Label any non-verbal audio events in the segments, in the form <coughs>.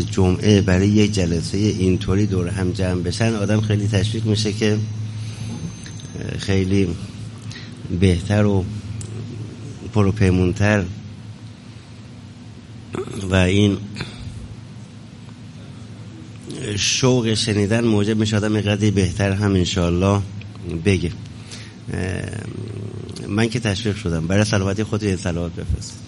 جمعه برای یک جلسه اینطوری دور هم جمع بشن آدم خیلی تشویق میشه که خیلی بهتر و پروپیمونتر و این شوق شنیدن موجب میشه آدم قدری بهتر هم انشاءالله بگه. من که تشویق شدم. برای سلامتی خود یه سلامت بفرست.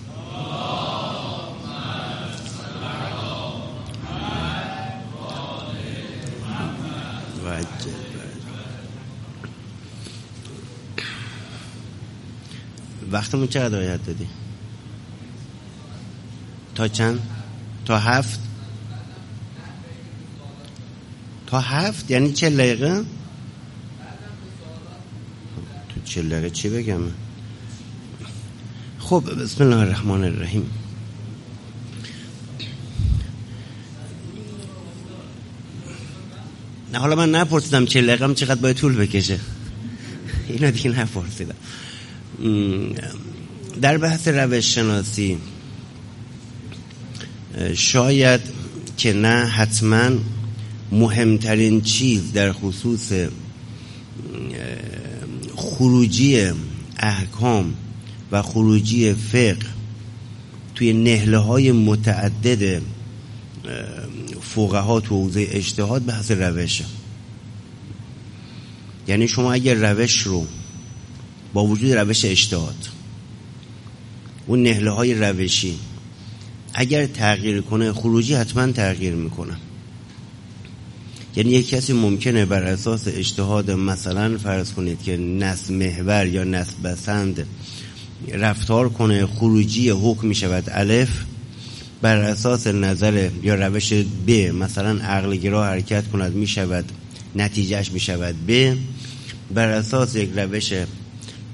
وقتمون چقدر آیت دادی؟ تا چند؟ تا هفت؟ تا هفت؟ یعنی چه دقیقه تو چه دقیقه چی بگم؟ خب بسم الله الرحمن الرحیم. نه حالا من نپرسیدم چه دقیقه چقدر باید طول بکشه. اینا دیگه نپرسیدم. در بحث روش شناسی شاید که نه حتما مهمترین چیز در خصوص خروجی احکام و خروجی فقه توی نهله های متعدد فقها تو حوزه اجتهاد بحث روشه. یعنی شما اگر روش رو با وجود روش اجتهاد اون نهله های روشی. اگر تغییر کنه خروجی حتما تغییر می‌کنه. یعنی یک کسی ممکنه بر اساس اجتهاد مثلا فرض کنید که نس محور یا نس بسند رفتار کنه خروجی حکم می شود الف بر اساس نظر یا روش ب مثلا عقل گرا حرکت کند می شود نتیجهش می شود ب بر اساس یک روش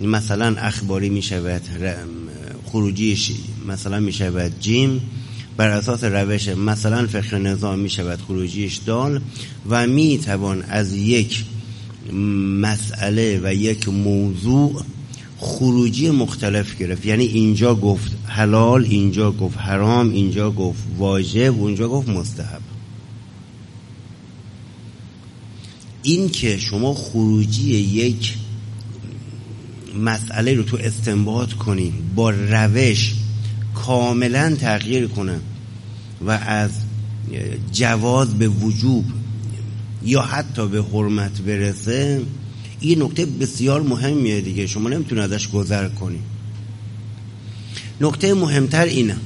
مثلا اخباری می شود خروجیش مثلا می شود جیم بر اساس روش مثلا فقه نظام می شود خروجیش دال و می توان از یک مسئله و یک موضوع خروجی مختلف گرفت. یعنی اینجا گفت حلال اینجا گفت حرام اینجا گفت واجب اونجا گفت مستحب. این که شما خروجی یک مسئله رو تو استنباط کنی با روش کاملا تغییر کنه و از جواز به وجوب یا حتی به حرمت برسه این نکته بسیار مهمیه دیگه. شما نمی‌تونه ازش گذر کنی. نکته مهمتر اینه.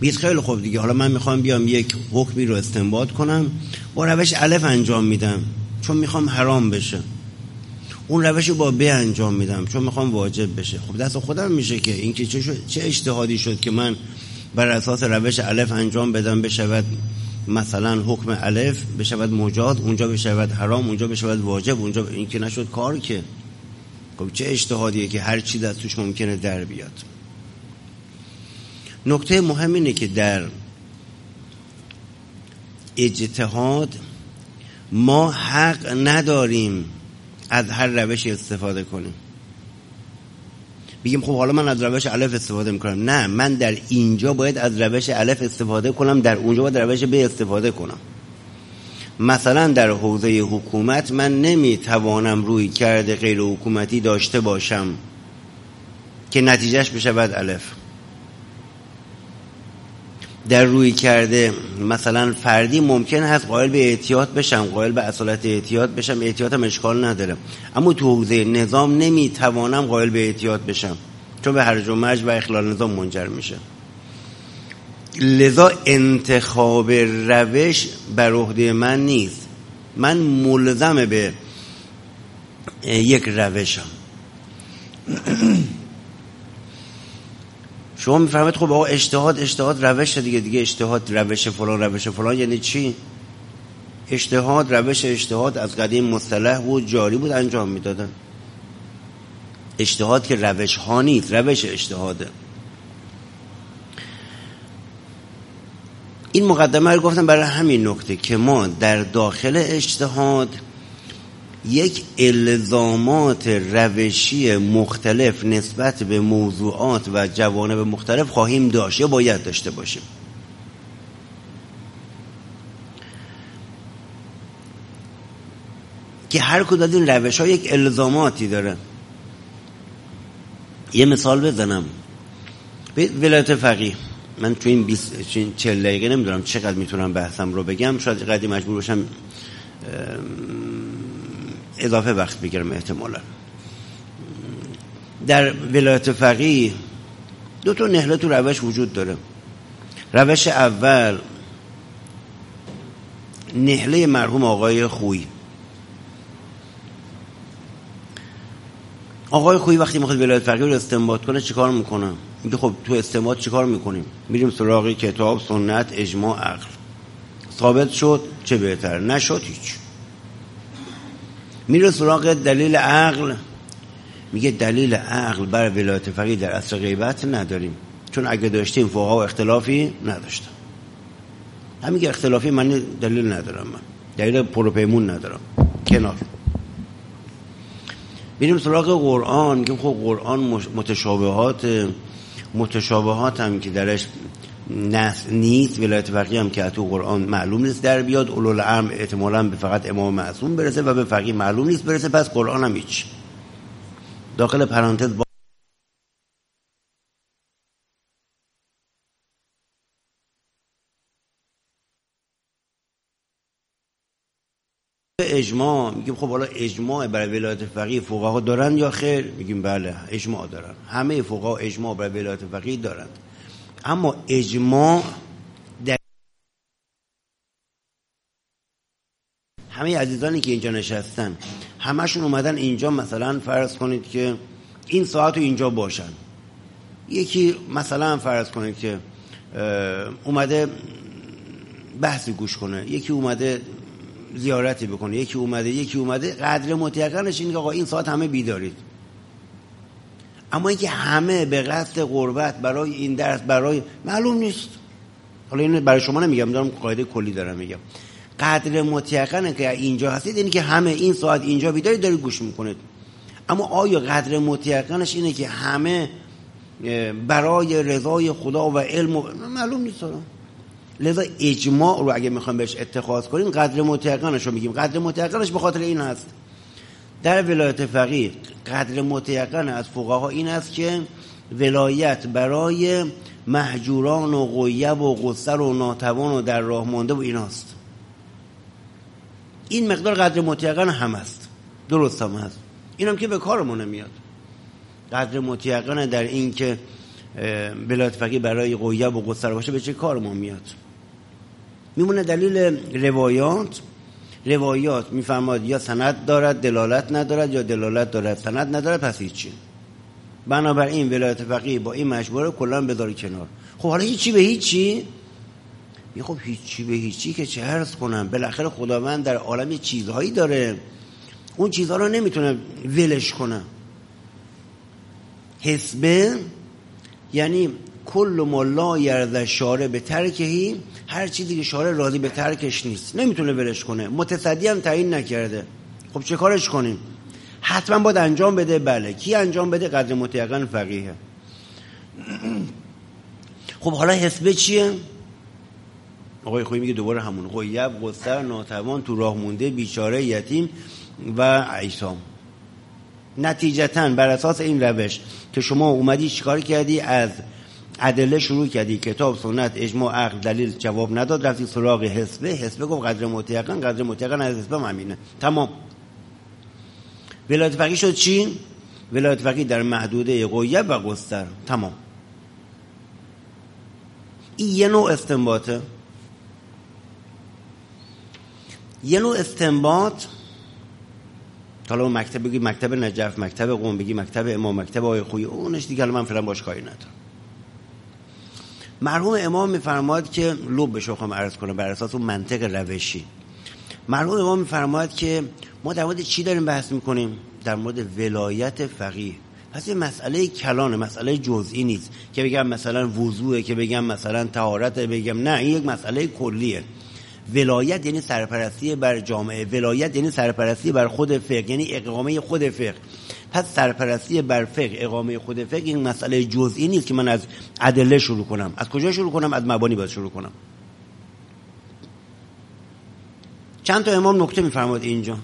بیت خیلی خوب دیگه. حالا من می‌خوام بیام یک حکمی رو استنباط کنم. با روش الف انجام میدم. چون می‌خوام حرام بشه. اون روش رو با به انجام میدم چون می‌خوام واجب بشه. خب دست خودم میشه که اینکه چه, چه اجتهادی شد که من بر اساس روش الف انجام بدم بشود مثلا حکم الف بشود مجاد اونجا بشود حرام اونجا بشود واجب اونجا این که نشد کار که. خب چه اجتهادیه که هر چی توش ممکنه در بیاد. نکته مهم اینه که در اجتهاد ما حق نداریم از هر روش استفاده کنیم. بگیم خب حالا من از روش الف استفاده می‌کنم. نه من در اینجا باید از روش الف استفاده کنم در اونجا باید روش ب استفاده کنم. مثلا در حوزه حکومت من نمی‌توانم روی کرده غیر حکومتی داشته باشم که نتیجهش بشود الف. در روی کرده مثلا فردی ممکن هست قائل به احتیاط بشم قائل به اصالت احتیاط بشم احتیاطم اشکال نداره. اما تو حوزه نظام نمی‌توانم قائل به احتیاط بشم. چون به هرج و مرج و اخلال نظام منجر میشه. لذا انتخاب روش بر عهده من نیست. من ملزم به یک روشم. <clears throat> شما می‌فهمید خب آقا اجتهاد اجتهاد روش دیگه دیگه اجتهاد روش فلان روش فلان یعنی چی؟ اجتهاد روش اجتهاد از قدیم مصطلح بود جاری بود انجام می‌دادن. اجتهاد که روش ها نیست روش اجتهاده. این مقدمه رو گفتم برای همین نکته که ما در داخل اجتهاد یک الزامات روشی مختلف نسبت به موضوعات و جوانب مختلف خواهیم داشت یا باید داشته باشیم. که هر کدوم از این روش ها یک الزاماتی داره. یه مثال بزنم. به ولایت فقیه. من تو این 20 40 دقیقه نمی‌دونم چقدر می‌تونم بحثم رو بگم. شاید قدی مجبور باشم اضافه وقت بگیرم احتمالا. در ولایت فقیه دو تا نهله تو روش وجود داره. روش اول نهله مرحوم آقای خوی. آقای خوی وقتی می‌خواد ولایت فقیه رو استنباط کنه چیکار می‌کنه؟ میگه خب تو استنباط چیکار می‌کنیم؟ میریم سراغ کتاب سنت اجماع عقل. ثابت شد چه بهتر؟ نشد هیچ. میره سراغ دلیل عقل. میگه دلیل عقل بر ولایت فقیه در اصل غیبت نداریم. چون اگه داشتیم فقها و اختلافی نداشتم. همین که اختلافی من دلیل ندارم من. دلیل پروپیمون ندارم. کنار. میریم سراغ قرآن که خب قرآن متشابهات متشابهات هم که درش نس نیست ولایت فقیه هم که تو قرآن معلوم نیست در بیاد اولو امر احتمالا به فقط امام معصوم برسه و به فقیه معلوم نیست برسه پس قرآن هم هیچ. داخل پرانتز با اجماع میگیم خب حالا اجماع برای ولایت فقیه فقها دارن یا خیر؟ میگیم بله اجماع دارن. همه فقها اجماع برای ولایت فقیه دارند اما اجماع در همه عزیزانی که اینجا نشستن همشون اومدن اینجا مثلا فرض کنید که این ساعت رو اینجا باشن. یکی مثلا فرض کنید که اومده بحثی گوش کنه یکی اومده زیارتی بکنه یکی اومده یکی اومده قدر متیقنش این که آقا این ساعت همه بیدارید. اما اینکه همه به قصد قربت برای این درس برای معلوم نیست. حالا این برای شما نمیگم دارم قاعده کلی دارم میگم. قدر متیقنه که اینجا هستید اینی که همه این ساعت اینجا بیدارید دارید گوش می‌کنید. اما آیا قدر متیقنش اینه که همه برای رضای خدا و علم و... معلوم نیست لذا اجماع رو اگه می‌خوایم بهش اتخاذ کنیم قدر متیقنش رو میگیم. قدر متیقنش به خاطر این هست. در ولایت فقیه قدر متیقن از فقها این است که ولایت برای محجوران و غیب و قصر و ناتوان و در راه مانده و ایناست. این مقدار قدر متیقن هم است. درست هم هست. اینم که به کارمون نمیاد. قدر متیقن در این که ولایت فقیه برای غیب و قصر باشه به چه کارمون میاد؟ میمونه دلیل روایات. روایات میفرماد یا سند دارد دلالت ندارد یا دلالت دارد سند ندارد پس هیچی. بنابراین ولایت فقیه با این مشوره کلا بذاری کنار. خب حالا هیچی به هیچی؟ می خب هیچی به هیچی که چه عرض کنم؟ بالاخره خداوند در عالم چیزهایی داره. اون چیزها رو نمی‌تونه ولش کنه. حسبه یعنی کل ما لا یرد شاره به ترکهی هر چیزی که شاره راضی به ترکش نیست. نمی‌تونه ولش کنه. متصدی هم تعیین نکرده. خب چه کارش کنیم؟ حتما باید انجام بده. بله. کی انجام بده؟ قدر متیقن فقیه. <clears throat> خب حالا حسبه چیه؟ آقای خویی میگه دوباره همون. غیب قصر ناتوان تو راه مونده بیچاره یتیم و عیسام. نتیجتا بر اساس این روش که شما اومدی چیکار کردی؟ از ادله شروع کردی. کتاب سنت اجماع عقل دلیل جواب نداد. رفتی سراغ حسبه حسبه گفت قدر متیقن قدر متیقن از حسبه همینه. تمام. ولایت فقیه شد چی؟ ولایت فقیه در محدوده قیب و گستر. تمام. این یه نوع استنباطه. یه نوع استنباط. حالا مکتب بگی مکتب نجف مکتب قوم بگی مکتب امام مکتب آقای خوی اونش دیگه من فعلا باش کاری ندارم. مرحوم امام میفرماید که لب بشه خواهم عرض کنم بر اساس اون منطق روشی. مرحوم امام میفرماید که ما در مورد چی داریم بحث می‌کنیم؟ در مورد ولایت فقیه. پس یه مسئله کلانه مسئله جزئی نیست. که بگم مثلا وضوعه که بگم مثلا طهارت بگم نه این یک مسئله کلیه. ولایت یعنی سرپرستی بر جامعه ولایت یعنی سرپرستی بر خود فقه یعنی اقامه خود فقه. پس سرپرستی بر فقه اقامه خود فقه این مسئله جزئی نیست که من از ادله شروع کنم. از کجا شروع کنم؟ از مبانی باید شروع کنم. چند تا امام نکته میفرماد اینجا.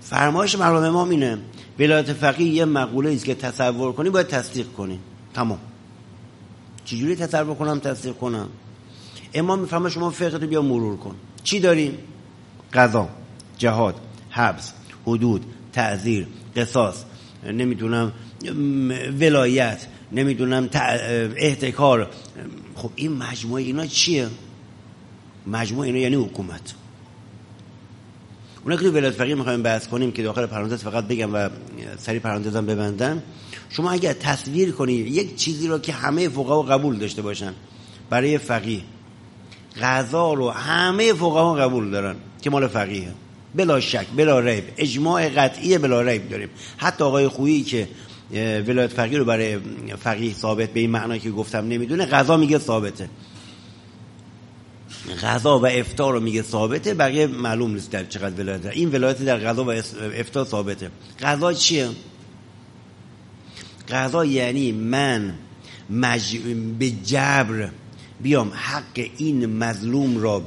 فرمایش مرحوم امام اینه ولایت فقیه یه مقوله است که تصور کنی باید تصدیق کنی. تمام. چجوری تصور کنم؟ تصدیق کنم. امام می‌فهمه شما فقه رو بیا مرور کن. چی داریم؟ قضا جهاد حبس حدود تعذیر قصاص نمی‌دونم ولایت نمی‌دونم احتکار. خب این مجموعه اینا چیه؟ مجموعه اینا یعنی حکومت. اونا که ولایت فقیه می‌خوایم بحث کنیم که داخل پرانتز فقط بگم و سری پرانتزم ببندم. شما اگر تصویر کنید یک چیزی رو که همه فقها قبول داشته باشن برای فقیه. غذا رو همه فقها قبول دارن که مال فقیه. بلا شک بلا ریب. اجماع قطعی بلا ریب داریم. حتی آقای خویی که ولایت فقیه رو برای فقیه ثابت به این معنی که گفتم نمی‌دونه غذا میگه ثابته. غذا و افطار رو میگه ثابته بقیه معلوم نیست در چقدر ولایت. داره این ولایت در غذا و افطار ثابته. غذا چیه؟ غذا یعنی من مج... به جبر بیام حق این مظلوم را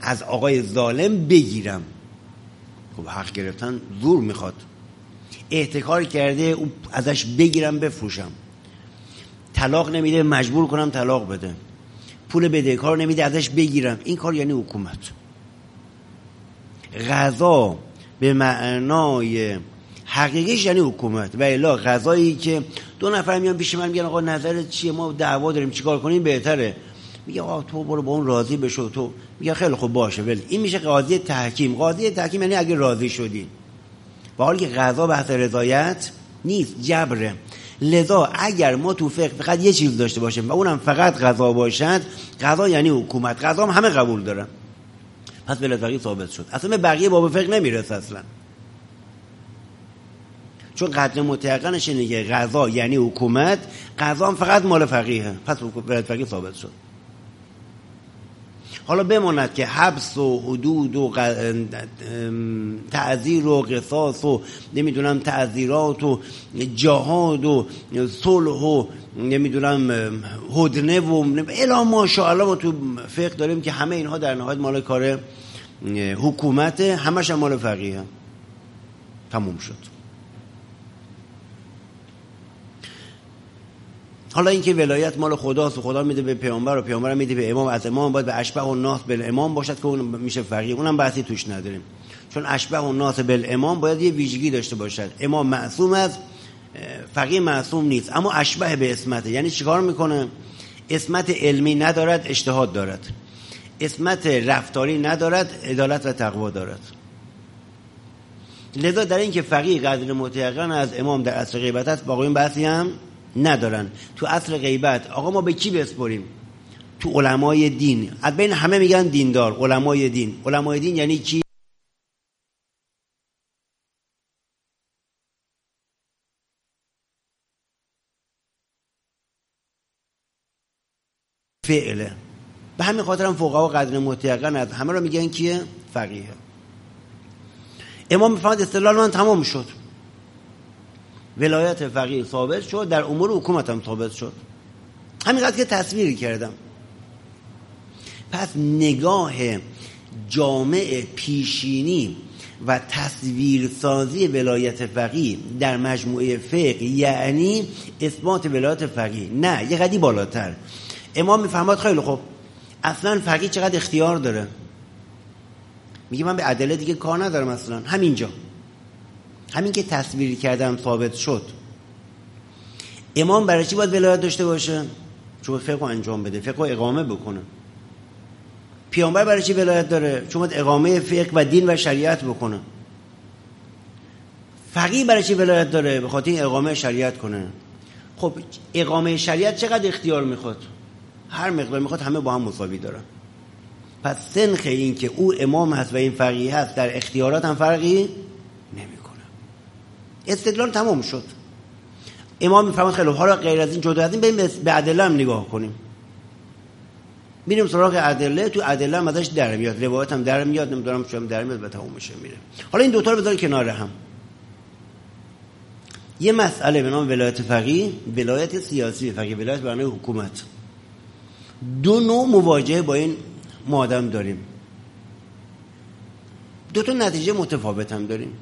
از آقای ظالم بگیرم. خب حق گرفتن زور می‌خواد. احتکار کرده او ازش بگیرم بفروشم. طلاق نمیده مجبور کنم طلاق بده. پول بدهکار نمیده ازش بگیرم. این کار یعنی حکومت. غذا به معنای حقیقیش یعنی حکومت. و الا غذایی که دو نفر میان پیش من میگن آقا نظرت چیه؟ ما دعوا داریم چیکار کنیم؟ بهتره. میگه آقا تو برو با اون راضی بشو. تو میگه خیلی خوب باشه ولی این میشه قاضی تحکیم. قاضی تحکیم یعنی اگه راضی شدی. با حالی که غذا بحث رضایت نیست جبره. لذا اگر ما تو فقه فقط یه چیز داشته باشیم و اونم فقط غذا باشد غذا یعنی حکومت. غذا هم همه قبول دارن پس به ثابت شد. اصلا به بقیه باب فقه نمی‌رسه اصلا. چون قدر متعقنش اینه که غذا یعنی حکومت غذا هم فقط مال فقیه. پس ولایت فقیه ثابت شد. حالا بماند که حبس و حدود و تعذیر و قصاص و نمی‌دونم تعذیرات و جهاد و صلح و نمی‌دونم هدنه و الا ماشاءالله ما تو فقه داریم که همه اینها در نهایت مال کار حکومت همش هم مال فقیه. تموم شد. حالا اینکه ولایت مال خداست و خدا میده به پیامبر و پیامبر میده به امام از امام باید به اشبه و ناس به امام باشد که اون میشه فقیه. اونم بحثی توش نداریم. چون اشبه و ناس به امام باید یه ویژگی داشته باشد. امام معصوم از فقیه معصوم نیست. اما اشبه به اسمته. یعنی چیکار می‌کنه؟ اسمت علمی ندارد اجتهاد دارد. اسمت رفتاری ندارد عدالت و تقوا دارد. لذا در اینکه فقیه قدر متیقن از امام در اصل غیبت است با این بحثی هم ندارن. تو اصل غیبت آقا ما به کی بسپریم؟ تو علمای دین. از بین همه میگن دیندار علمای دین. علمای دین یعنی کی فعله. به همین خاطر هم فقها و قدر متیقن از همه رو میگن کیه؟ فقیه. امام می‌فهمد استدلال من تمام شد. ولایت فقیه ثابت شد در امور حکومت هم ثابت شد. همینقدر که تصویر کردم. پس نگاه جامع پیشینی و تصویرسازی ولایت فقیه در مجموعه فقه یعنی اثبات ولایت فقیه. نه یه قدی بالاتر. امام می‌فهمد خیلی خوب. اصلا فقیه چقدر اختیار داره؟ میگه من به عدله دیگه کار ندارم اصلا. همینجا. همین که تصویری کردم ثابت شد. امام برای چی باید ولایت داشته باشه؟ چون فقه انجام بده فقه اقامه بکنه. پیامبر برای چی ولایت داره؟ چون باید اقامه فقه و دین و شریعت بکنه. فقیه برای چی ولایت داره؟ به خاطر اقامه شریعت کنه. خب اقامه شریعت چقدر اختیار می‌خواد؟ هر مقدار می‌خواد همه با هم مساوی دارن. پس سنخ این که او امام هست و این فقیه هست در اختیارات هم فرقی استدلال تمام شد. امام میفرماد خیلی حالا غیر از این جدا از این به ادله هم نگاه کنیم. میریم سراغ ادله. تو ادله هم ازش در میاد. روایت هم در میاد. نمی‌دونم چون در میاد و تمام میشه میره. حالا این دو تا رو بذار کنار هم. یه مسئله به نام ولایت فقیه ولایت سیاسی. فقیه ولایت برنامه حکومت. دو نوع مواجهه با این مادم داریم. دو تا نتیجه متفاوت هم داریم.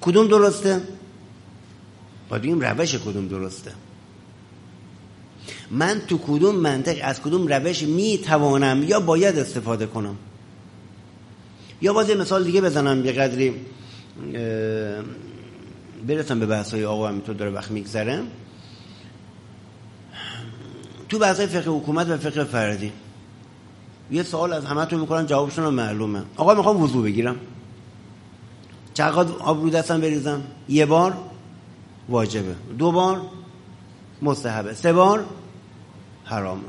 کدوم درسته؟ باید بگیم روش کدوم درسته. من تو کدوم منطق از کدوم روش می توانم یا باید استفاده کنم؟ یا باز مثال دیگه بزنم یه قدری برسم به بحث های آقا همینطور داره وقت میگذره. تو بحث های فقه حکومت و فقه فردی یه سوال از همه تو می‌کنم جوابشون رو معلومه. آقا می‌خوام وضو بگیرم. چقدر آب رو دستم بریزم؟ یه بار؟ واجبه. دو بار؟ مستحبه. سه بار؟ حرامه.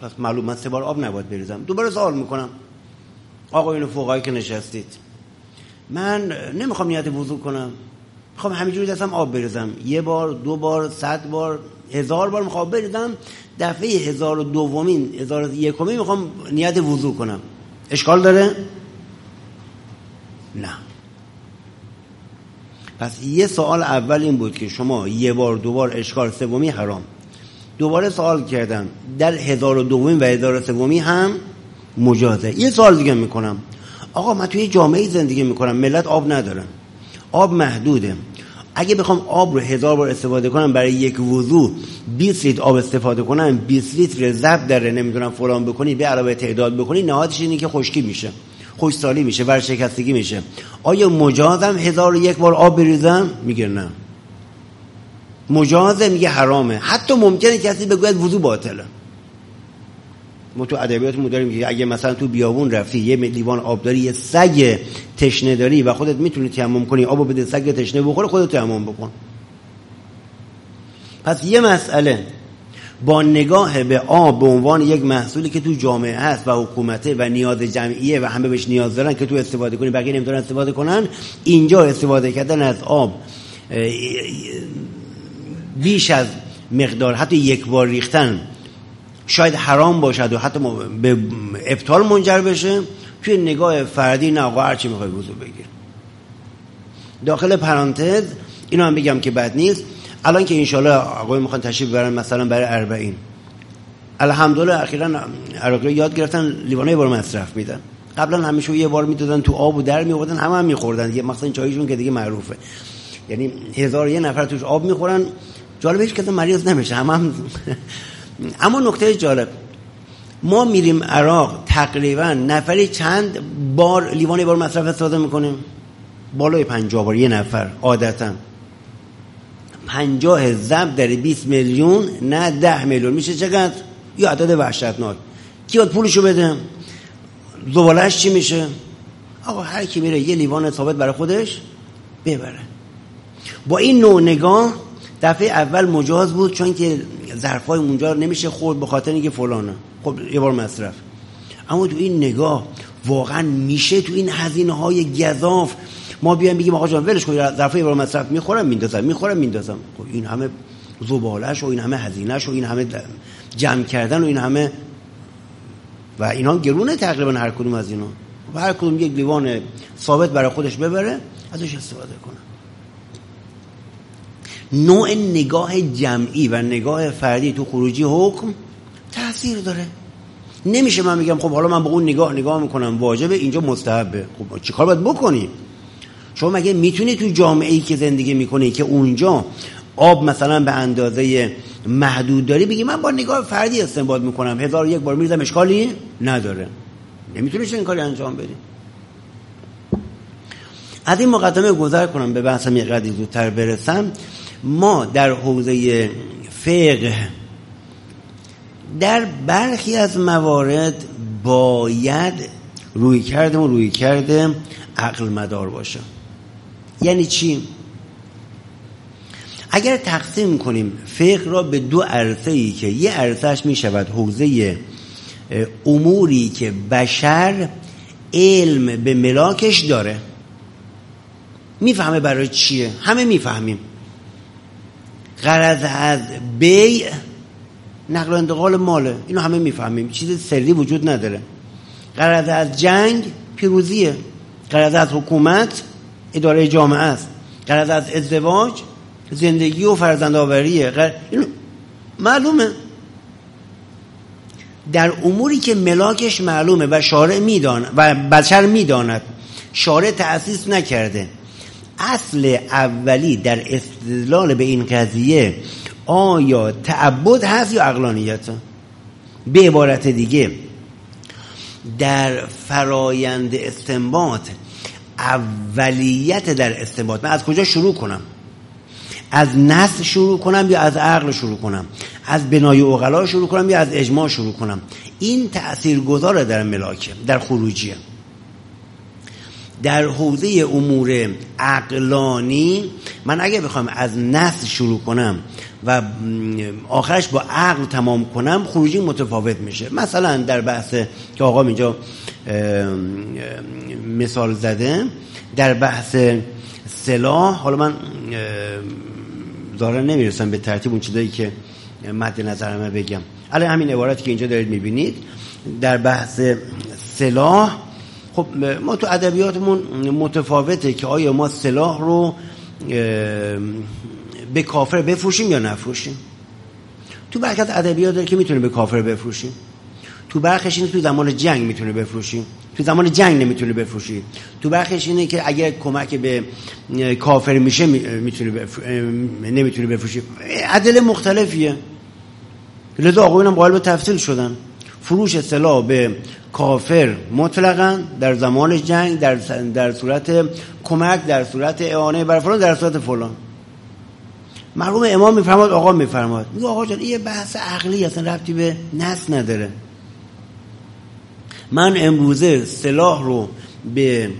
پس معلوم من سه بار آب نباید بریزم. دوباره سوال می‌کنم. آقایون فوقایی که نشستید. من نمی‌خوام نیت وضو کنم. می‌خوام همینجوری دستم آب بریزم. یه بار دو بار صد بار هزار بار می‌خوام بریزم. دفعه هزار و دومین هزار و یکمین می‌خوام نیت وضو کنم. اشکال داره؟ نه. پس یه سوال اول این بود که شما یه بار دو بار اشکال سومی حرام. دوباره سوال کردم. در هزار و دومین و هزار سومی هم مجازه. یه سوال دیگه می‌کنم. آقا من توی جامعه زندگی می‌کنم ملت آب ندارن آب محدوده. اگه بخوام آب رو هزار بار استفاده کنم برای یک وضو 20 لیتر آب استفاده کنم 20 لیتر زب داره نمی‌دونم فلان بکنی به علاوه تعداد بکنی نهایتش اینه که خشکی میشه. خوشسالی میشه ورشکستگی میشه. آیا مجازم هزار و یک بار آب بریزم؟ میگه نه. مجازه میگه حرامه. حتی ممکنه کسی بگوید وضو باطله. ما تو ادبیاتمون داریم که اگه مثلا تو بیابون رفتی یه لیوان آب داری یه سگ تشنه داری و خودت می‌تونی تیمم کنی آبو بده سگ تشنه بخوره خودت تیمم بکن. پس یه مسئله. با نگاه به آب به عنوان یک محصولی که تو جامعه هست و حکومته و نیاز جمعیه و همه بهش نیاز دارن که تو استفاده کنی بقیه نمی‌تونن استفاده کنن اینجا استفاده کردن از آب بیش از مقدار حتی یک بار ریختن شاید حرام باشد و حتی به ابطال منجر بشه. توی نگاه فردی نه آقا هرچی می‌خوای وضو بگیر. داخل پرانتز اینو هم بگم که بد نیست. الان که انشالله آقای می‌خوان تشریف برن مثلا برای اربعین. الحمدلله اخیرا عراقی یاد گرفتن لیوانه بار مصرف میدن. قبلا همیشه یه بار می‌دادن تو آب و در میوردن همه هم میخوردن. دیگه مثلا چایشون که دیگه معروفه. یعنی هزار یه نفر توش آب می‌خورن. جالبش که مریض نمیشه همه هم <laughs> اما نکته جالب. ما میریم عراق تقریبا نفری چند بار لیوان بار مصرف استفاده می‌کنیم؟ بالای پنجاه بار یه نفر عادتا. پنجاه زب در 20 میلیون نه ده میلیون. میشه چقدر؟ یه عدد وحشتناک. کی باید پولشو بده؟ زبالش چی میشه؟ آقا هر کی میره یه لیوان ثابت برای خودش ببره. با این نوع نگاه دفعه اول مجاز بود چون که ظرفای اونجا نمیشه خورد به خاطر اینکه فلانه. خب یه بار مصرف. اما تو این نگاه واقعا میشه تو این هزینه های گذاف ما بیایم بگیم آقا جان ولش کن ظرفای بار مصرف می‌خورم میندازم می‌خورم میندازم. خب این همه زبالش و این همه هزینهش و این همه جمع کردن و این همه و اینا گرونه تقریبا هر کدوم از اینا. و هر کدوم یک لیوان ثابت برای خودش ببره ازش استفاده کنه. نوع نگاه جمعی و نگاه فردی تو خروجی حکم تاثیر داره. نمیشه من میگم خب حالا من با اون نگاه نگاه می‌کنم واجبه اینجا مستحبه. خب چیکار باید بکنی شما مگه می‌تونی تو جامعه ای که زندگی می‌کنی که اونجا آب مثلا به اندازه محدود داری بگی من با نگاه فردی استنباط می‌کنم هزار یک بار میرزم اشکالی نداره. نمی‌تونی این کاری انجام بدی. از این مقدمه گذر کنم به بحثم یه قدری زودتر برسم. ما در حوزه فقه در برخی از موارد باید روی کرده و روی کرده عقل مدار باشه. یعنی چی؟ اگر تقسیم کنیم فقه را به دو عرصه ای که یه عرصهش می شود حوزه اموری که بشر علم به ملاکش داره می‌فهمه برای چیه؟ همه می‌فهمیم. غرض از بیع نقل و انتقال ماله. اینو همه می‌فهمیم. چیز سری وجود نداره. غرض از جنگ پیروزیه. غرض از حکومت اداره جامعه است. غرض از ازدواج زندگی و فرزندآوریه غر... اینو معلومه. در اموری که ملاکش معلومه و شارع میدان و بشر می‌داند شارع تأسیس نکرده. اصل اولی در استدلال به این قضیه آیا تعبد هست یا اقلانیت به عبارت دیگه در فرایند استنباط اولیت در استنباط. من از کجا شروع کنم؟ از نص شروع کنم یا از عقل شروع کنم؟ از بنای اغلا شروع کنم یا از اجماع شروع کنم؟ این تأثیر گذاره در ملاکه در خروجیه. در حوزه امور عقلانی من اگه بخوام از نص شروع کنم و آخرش با عقل تمام کنم خروجی متفاوت میشه. مثلا در بحث که آقا اینجا مثال زده در بحث سلاح حالا من داره نمی‌رسم به ترتیب اون چیزایی که مد نظرمه بگم. الان همین عبارتی که اینجا دارید می‌بینید. در بحث سلاح خب ما تو ادبیاتمون متفاوته که آیا ما سلاح رو به کافر بفروشیم یا نفروشیم؟ تو برکت ادبیات داره که می‌تونه به کافر بفروشیم. تو برخش اینه تو زمان جنگ می‌تونه بفروشیم. تو زمان جنگ نمی‌تونه بفروشی. تو برخش اینه که اگر کمک به کافر میشه می‌تونه بفر... نمی‌تونه بفروشی. عدل مختلفیه. لذا آقایون هم قائل به تفصیل شدن. فروش سلاح به کافر مطلقا در زمان جنگ در, در صورت کمک در صورت اعانه بر فلان در صورت فلان. مرحوم امام میفرماد آقا میفرماد. میگه آقا جان یه بحث عقلی اصلا ربطی به نس نداره. من امروزه سلاح رو به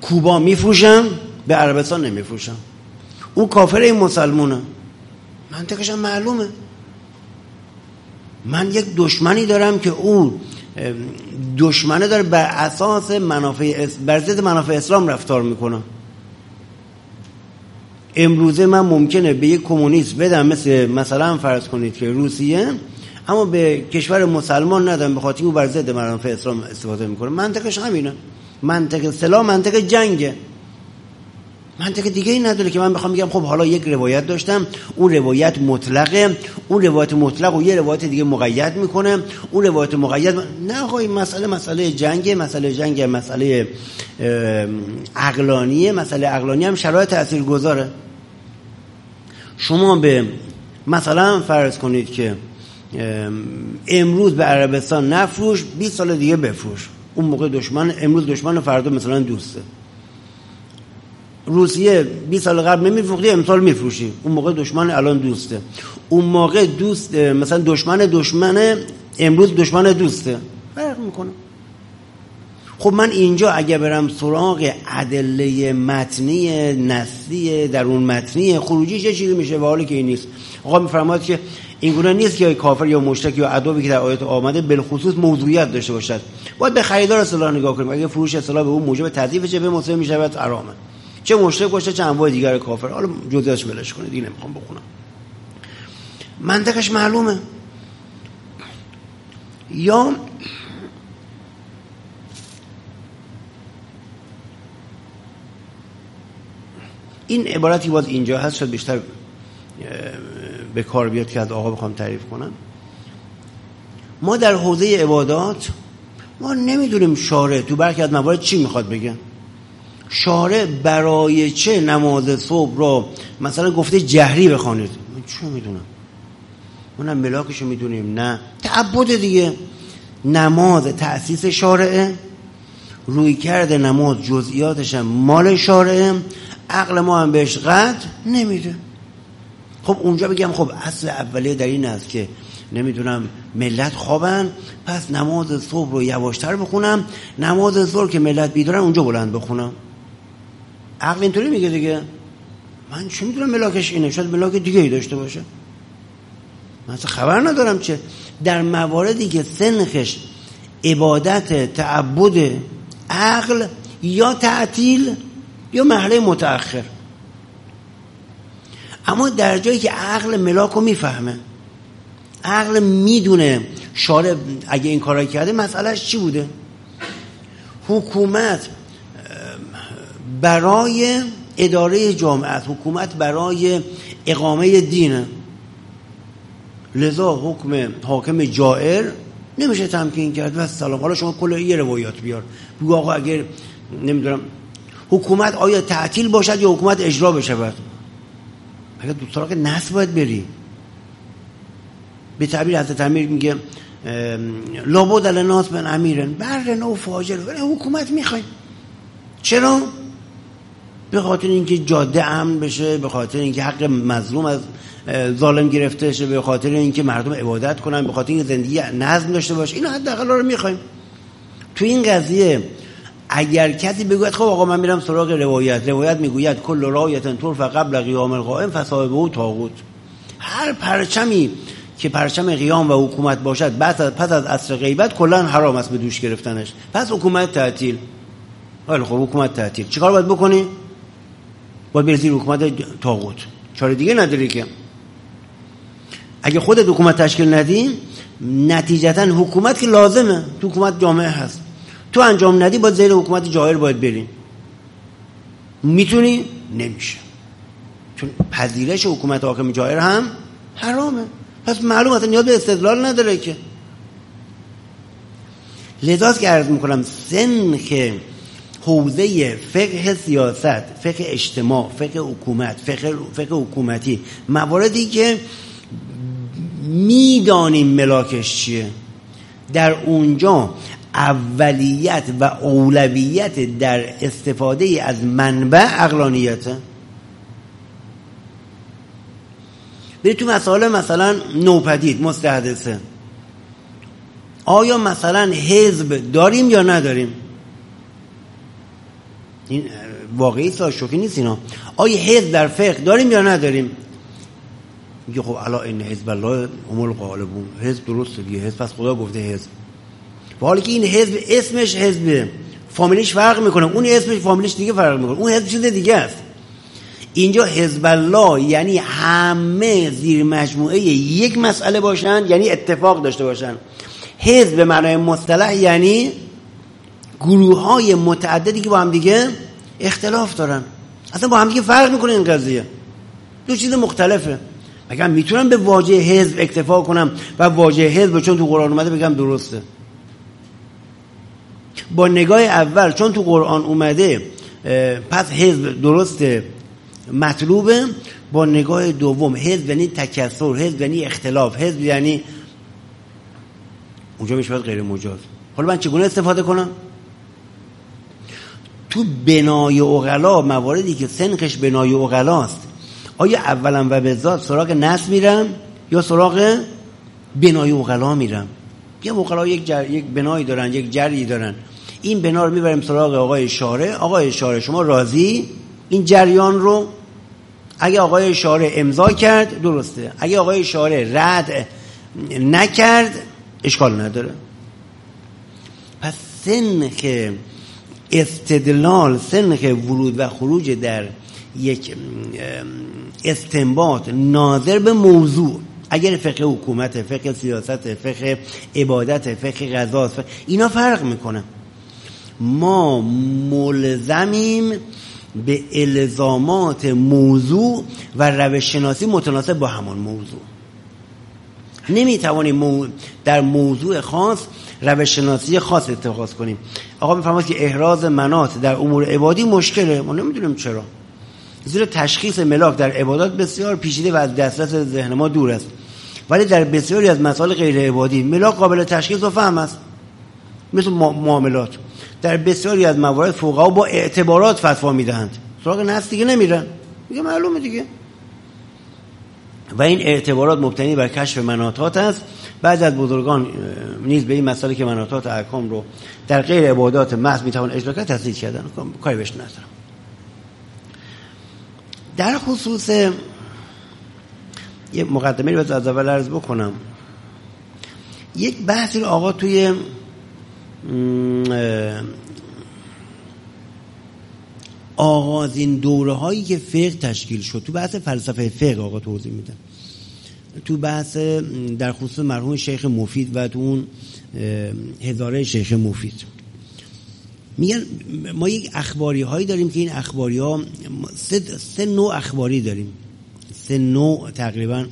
کوبا میفروشم به عربستان نمیفروشم. اون کافر این مسلمونه منطقش هم معلومه. من یک دشمنی دارم که اون دشمنه داره بر اساس منافع بر ضد منافع اسلام رفتار می‌کنه. امروزه من ممکنه به یک کمونیست بدم مثل مثلا فرض کنید که روسیه اما به کشور مسلمان ندم به خاطر او بر ضد منافع اسلام استفاده می‌کنه. منطقش همینه. منطق سلام منطق جنگه. منطق دیگه ای نداره که من بخوام بگم خب حالا یک روایت داشتم اون روایت مطلقه اون روایت مطلق و یه روایت دیگه مقید می‌کنه اون روایت مقید نه آقای مسئله مسئله جنگ مسئله جنگ مسئله عقلانیه مسئله عقلانی هم شرایط تاثیر گذاره شما به مثلا فرض کنید که امروز به عربستان نفروش 20 سال دیگه بفروش. اون موقع دشمن امروز دشمن و فردا مثلا دوسته. روسیه 20 سال قبل نمیفروختی امسال میفروشی اون موقع دشمن الان دوسته. اون موقع دوست مثلا دشمن دشمن امروز دشمن دوسته. فرق می‌کنه. خب من اینجا اگه برم سراغ ادله متنی نسلی در اون متنی خروجی چه چیزی میشه؟ و حالی که این نیست. آقا میفرماید که این گونه نیست که کافر یا مشتک یا عدوی که در آیات آمده بالخصوص موضوعیت داشته باشد. باید به خریدار اصطلاح نگاه کنیم. اگه فروش اصطلاح به اون موجب تضعیف چه به مسلم می‌شود حرامه. چه مشتک باشه چه انواع دیگر کافر. حالا جزئیاتش بلش کنید دیگه نمی‌خوام بخونم. منطقش معلومه. یا این عبارتی باز اینجا هست شد بیشتر به کار بیاد که از آقا بخوام تعریف کنم. ما در حوزه عبادات ما نمی‌دونیم شارع تو برخی از موارد چی می‌خواد بگه؟ شارع برای چه نماز صبح رو مثلا گفته جهری بخوانید؟ من چه می‌دونم. اونم ملاکشو می‌دونیم نه. تعبد دیگه. نماز تأسیس شارعه روی کرده نماز جزئیاتش مال شارعه عقل ما هم بهش قد نمیده. خب اونجا بگم خب اصل اولیه در این است که نمی‌دونم ملت خوابن پس نماز صبح رو یواشتر بخونم. نماز ظهر که ملت بیدارن اونجا بلند بخونم. عقل اینطوری میگه دیگه. من چه می‌دونم ملاکش اینه؟ شاید ملاک دیگه ای داشته باشه. من اصلا خبر ندارم چه. در مواردی که سنخش عبادت تعبد عقل یا تعطیل یا محله متأخر. اما در جایی که عقل ملاک رو می‌فهمه عقل می‌دونه شارع اگه این کارا کرده مسئلهش چی بوده؟ حکومت برای اداره جامعه حکومت برای اقامه دینه لذا حکم حاکم جائر نمیشه تمکین کرد. و سلام. حالا شما کل یه روایات بیار. بگو آقا اگر نمی‌دونم حکومت آیا تعطیل باشد یا حکومت اجرا بشود؟ اگر دو سراغ نصب باید بری. به تعبیر حضرت امیر میگه لابد الناس بن امیرن. بر نو فاجر. حکومت می‌خوایم چرا؟ به خاطر اینکه جاده امن بشه به خاطر اینکه حق مظلوم از ظالم گرفته شه به خاطر اینکه مردم عبادت کنن به خاطر اینکه زندگی نظم داشته باشه اینا حداقل رو می‌خوایم. تو این قضیه اگر کسی بگوید خب آقا من میرم سراغ روایت روایت می‌گوید کل رایت طرف قبل قیام القائم فصاحبه او تاغوت هر پرچمی که پرچم قیام و حکومت باشد بعد از پس از عصر غیبت کلا حرام است به دوش گرفتنش. پس حکومت تعطیل. حالا خب حکومت تعطیل. چیکار باید بکنی؟ باید بری زیر حکومت تاغوت چاره دیگه نداری که. اگه خودت حکومت تشکیل ندی نتیجتا حکومت که لازمه. تو حکومت جامعه هست. تو انجام ندی باید زیر حکومت جاهر باید بریم می‌تونی؟ نمیشه. چون پذیرش حکومت حاکم جاهر هم حرامه. پس معلوم اصلا نیاز به استدلال نداره که. لذاست که عرض می‌کنم سنخ حوزه فقه سیاست فقه اجتماع فقه حکومت فقه, فقه حکومتی مواردی که می‌دانیم ملاکش چیه. در اونجا اولیت و اولویت در استفاده از منبع اقلانیته. برید تو مسائل مثلا نوپدید مستحدثه. آیا مثلا حزب داریم یا نداریم؟ این واقعی شوخی نیست اینا. آیا حزب در فقه داریم یا نداریم؟ میگه خب الا این حزب الله امول غالبون حزب درسته دیگه. حزب پس خدا گفته حزب. و حالی که این حزب اسمش حزب فامیلیش فرق می‌کنه. اون اسمش فامیلیش دیگه فرق می‌کنه. اون حزب چیز دیگه است. اینجا حزب الله یعنی همه زیر مجموعه یک مسئله باشن یعنی اتفاق داشته باشن. حزب به معنای مصطلح یعنی گروه های متعددی که با هم دیگه اختلاف دارن. اصلا با هم دیگه فرق می‌کنه این قضیه. دو چیز مختلفه. اگر می‌تونم به واژه حزب اکتفا کنم و واژه حزب چون تو قرآن اومده بگم درسته؟ با نگاه اول چون تو قرآن اومده پس حزب درسته. مطلوبه با نگاه دوم حزب یعنی تکسر حزب یعنی اختلاف حزب یعنی اونجا میشه غیر مجاز حالا من چگونه استفاده کنم؟ تو بنای اغلا مواردی که سنخش بنای اغلاست آیا اولا و به ذات سراغ نس میرم یا سراغ بنای اغلا میرم؟ یه اغلا یک, جر... یک بنایی دارن یک جری دارن. این بنا رو می‌بریم سراغ آقای شاره. آقای شاره شما راضی؟ این جریان رو اگه آقای شاره امضا کرد درسته. اگه آقای شاره رد نکرد اشکال نداره. پس سنخ استدلال سنخ ورود و خروج در یک استنباط ناظر به موضوع اگر فقه حکومت فقه سیاست فقه عبادت فقه غذا اینا فرق می‌کنه. ما ملزمیم به الزامات موضوع و روش شناسی متناسب با همان موضوع. نمی‌توانیم در موضوع خاص روش شناسی خاص اتخاذ کنیم. آقا میفرماید که احراز منات در امور عبادی مشکله. ما نمی‌دونیم چرا. زیرا تشخیص ملاک در عبادات بسیار پیچیده و از دسترس ذهن ما دور است. ولی در بسیاری از مسائل غیر عبادی ملاک قابل تشخیص و فهم است. مثل معاملات. در بسیاری از موارد فقها با اعتبارات فتوا می‌دهند. سراغ نص دیگه نمیرن. میگه معلومه دیگه. و این اعتبارات مبتنی بر کشف مناطات است. بعض از بزرگان نیز به این مسئله که مناطات احکام رو در غیر عبادات محض می‌توان اجرا کرد تسدید کردن. کاری بهش ندارم. در خصوص یه مقدمه رو از اول عرض بکنم. یک بحثی رو آقا توی آغازین دوره هایی که فقه تشکیل شد تو بحث فلسفه فقه آقا توضیح میدن تو بحث در خصوص مرحوم شیخ مفید و تو اون هزاره شیخ مفید. میگن ما یک اخباری هایی داریم که این اخباری ها سه, سه نوع اخباری داریم. سه نوع تقریبا.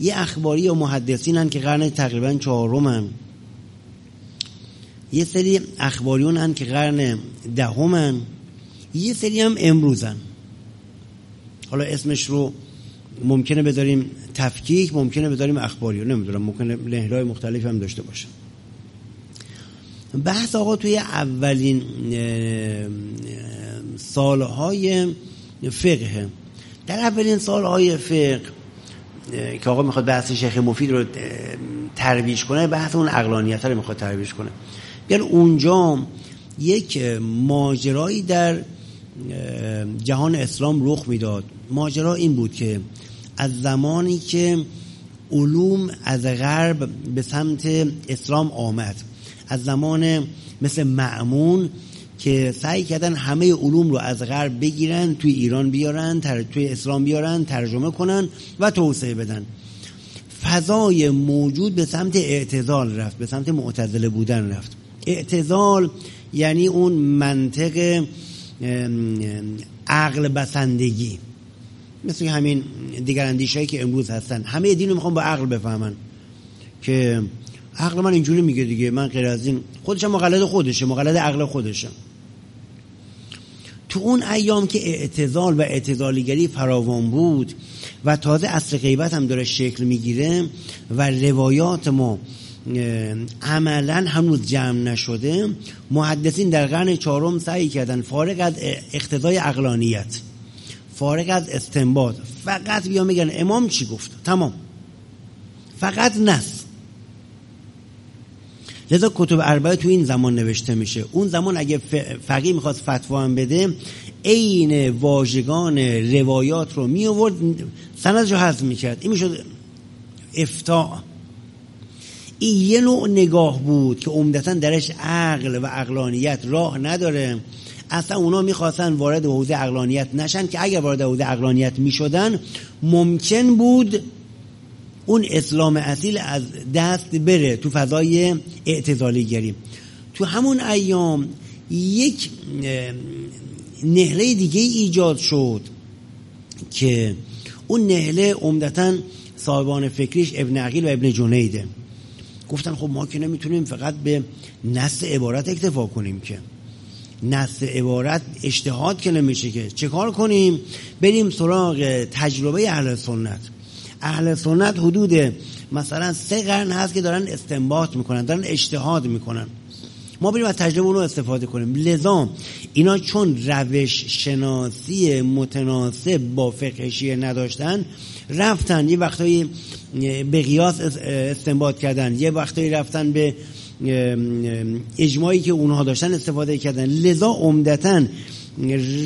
یه اخباری یا محدثین هن که قرن تقریبا چهارم یه سری اخباریون هن که قرن دهمن. یه سری هم امروزن. حالا اسمش رو ممکنه بذاریم تفکیک ممکنه بذاریم اخباریون نمی‌دونم ممکنه لهلای مختلف هم داشته باشه. بحث آقا توی اولین سالهای فقه. در اولین سالهای فقه که آقا می‌خواد بحث شیخ مفید رو ترویج کنه بحث اون اقلانیت رو می‌خواد ترویج کنه. بیان اونجا یک ماجرایی در جهان اسلام رخ می‌داد. ماجرا این بود که از زمانی که علوم از غرب به سمت اسلام آمد از زمان مثل معمون که سعی کردن همه علوم رو از غرب بگیرن توی ایران بیارن توی اسلام بیارن ترجمه کنن و توسعه بدن. فضای موجود به سمت اعتزال رفت به سمت معتزله بودن رفت. اعتزال یعنی اون منطق عقل بسندگی. مثل همین دیگر اندیشه که امروز هستن. همه دین رو می‌خوام با عقل بفهمن. که عقل من اینجوری میگه دیگه. من غیر از این خودش مقلد خودشه مقلد عقل خودشه. تو اون ایام که اعتزال و اعتزالیگری فراوان بود و تازه اصل غیبت هم داره شکل می‌گیره و روایات ما عملا هنوز جمع نشده محدثین در قرن چهارم سعی کردن فارغ از اقتضای اقلانیت فارغ از استنباط. فقط بیا میگن امام چی گفت؟ تمام. فقط نس لذا کتب اربعه تو این زمان نوشته میشه. اون زمان اگه فقیه می‌خواست فتوا هم بده عین واژگان روایات رو می آورد سندش رو حذف می‌کرد. این می‌شد افتاع این یه نوع نگاه بود که عمدتا درش عقل و عقلانیت راه نداره. اصلا اونا می‌خواستن وارد حوزه عقلانیت نشن که اگر وارد حوزه عقلانیت می‌شدن ممکن بود اون اسلام اصیل از دست بره تو فضای اعتزالی گری تو همون ایام یک نهله دیگه ایجاد شد که اون نهله عمدتا صاحبان فکریش ابن عقیل و ابن جنیده. گفتن خب ما که نمی‌تونیم فقط به نص عبارت اکتفا کنیم که. نص عبارت اجتهاد که نمیشه که. چه کار کنیم؟ بریم سراغ تجربه اهل سنت. اهل سنت حدود مثلا سه قرن هست که دارن استنباط می‌کنن دارن اجتهاد می‌کنن. ما بریم از تجربه اونو استفاده کنیم. لذا اینا چون روش شناسی متناسب با فقه نداشتن رفتن یه وقتایی به قیاس استنباط کردن. یه وقتایی رفتن به اجماعی که اونها داشتن استفاده کردن. لذا عمدتا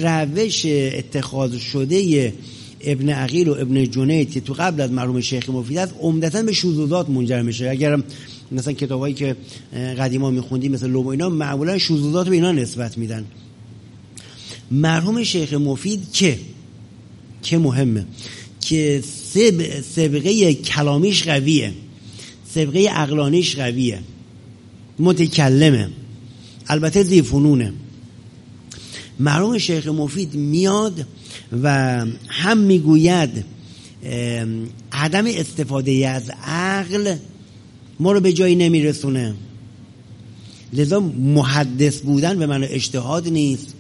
روش اتخاذ شده ابن عقیل و ابن جنید که تو قبل از مرحوم شیخ مفید است عمدتا به شذوذات منجر میشه. اگر مثلا کتابایی که قدیما میخوندیم مثل لوم اینا معمولا شذوذات به اینا نسبت میدن. مرحوم شیخ مفید که که مهمه. که سب سبقه کلامیش قویه. سبقه عقلانیش قویه. متکلمه. البته زیفونونه. مرحوم شیخ مفید میاد و هم می‌گوید عدم استفاده از عقل ما رو به جایی نمیرسونه. لذا محدث بودن به من اجتهاد نیست.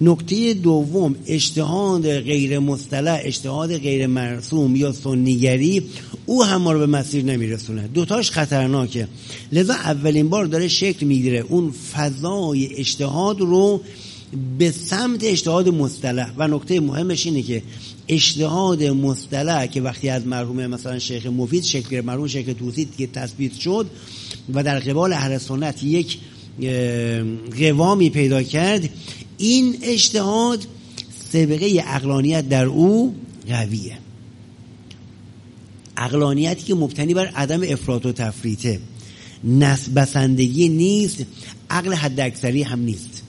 نکته دوم اجتهاد غیر مصطلح اجتهاد غیر مرسوم یا سنیگری او هم رو به مسیر نمیرسونه. دوتاش خطرناکه. لذا اولین بار داره شکل می‌گیره. اون فضای اجتهاد رو به سمت اجتهاد مصطلح و نکته مهمش اینه که اجتهاد مصطلح که وقتی از مرحوم مثلا شیخ مفید شکل مرحوم شیخ توسی که تثبیت شد و در قبال اهل سنت یک قوامی پیدا کرد این اجتهاد سبقه اقلانیت در او قویه. اقلانیتی که مبتنی بر عدم افراط و تفریطه. نسبسندگی نیست عقل حد اکثری هم نیست.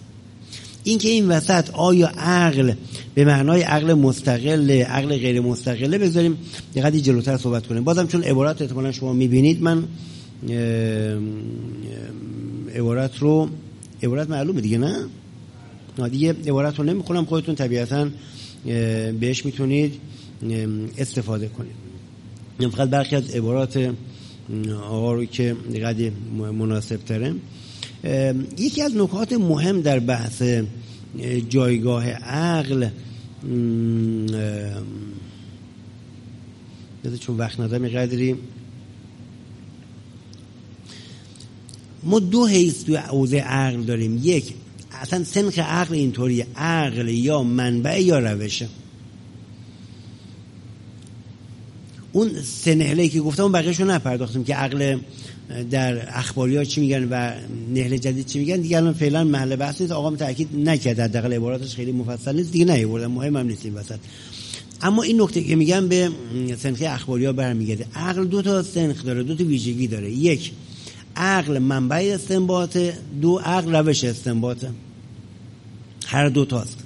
اینکه این وسط آیا عقل به معنای عقل مستقل عقل غیر مستقله بذاریم دقیقی جلوتر صحبت کنیم. بازم چون عبارت احتمالا شما می‌بینید من عبارت رو عبارت معلومه دیگه نه؟ دیگه عبارت رو نمی‌خونم خودتون طبیعتا بهش می‌تونید استفاده کنید. فقط برخی از عبارات آقا رو که قدی مناسب تره یکی از نکات مهم در بحث جایگاه عقل چون وقت ندارم قدری. ما دو حیث توی حوزه عقل داریم. یک اصلا سنخ عقل اینطوری عقل یا منبع یا روشه اون سه که گفتم اون بقیهشو نپرداختیم که عقل در اخباری ها چی میگن و نهله جدید چی میگن. دیگه الان فعلا محل بحث نیست. آقام تاکید نکرد. حداقل عباراتش خیلی مفصل نیست. دیگه نیوردن مهم هم نیست این وسط. اما این نکته که میگن به سنخی اخباری ها برمیگرده. عقل دو تا سنخ داره دو تا ویژگی داره. یک عقل منبع استنباط دو عقل روش استنباطه. هر دو تاست.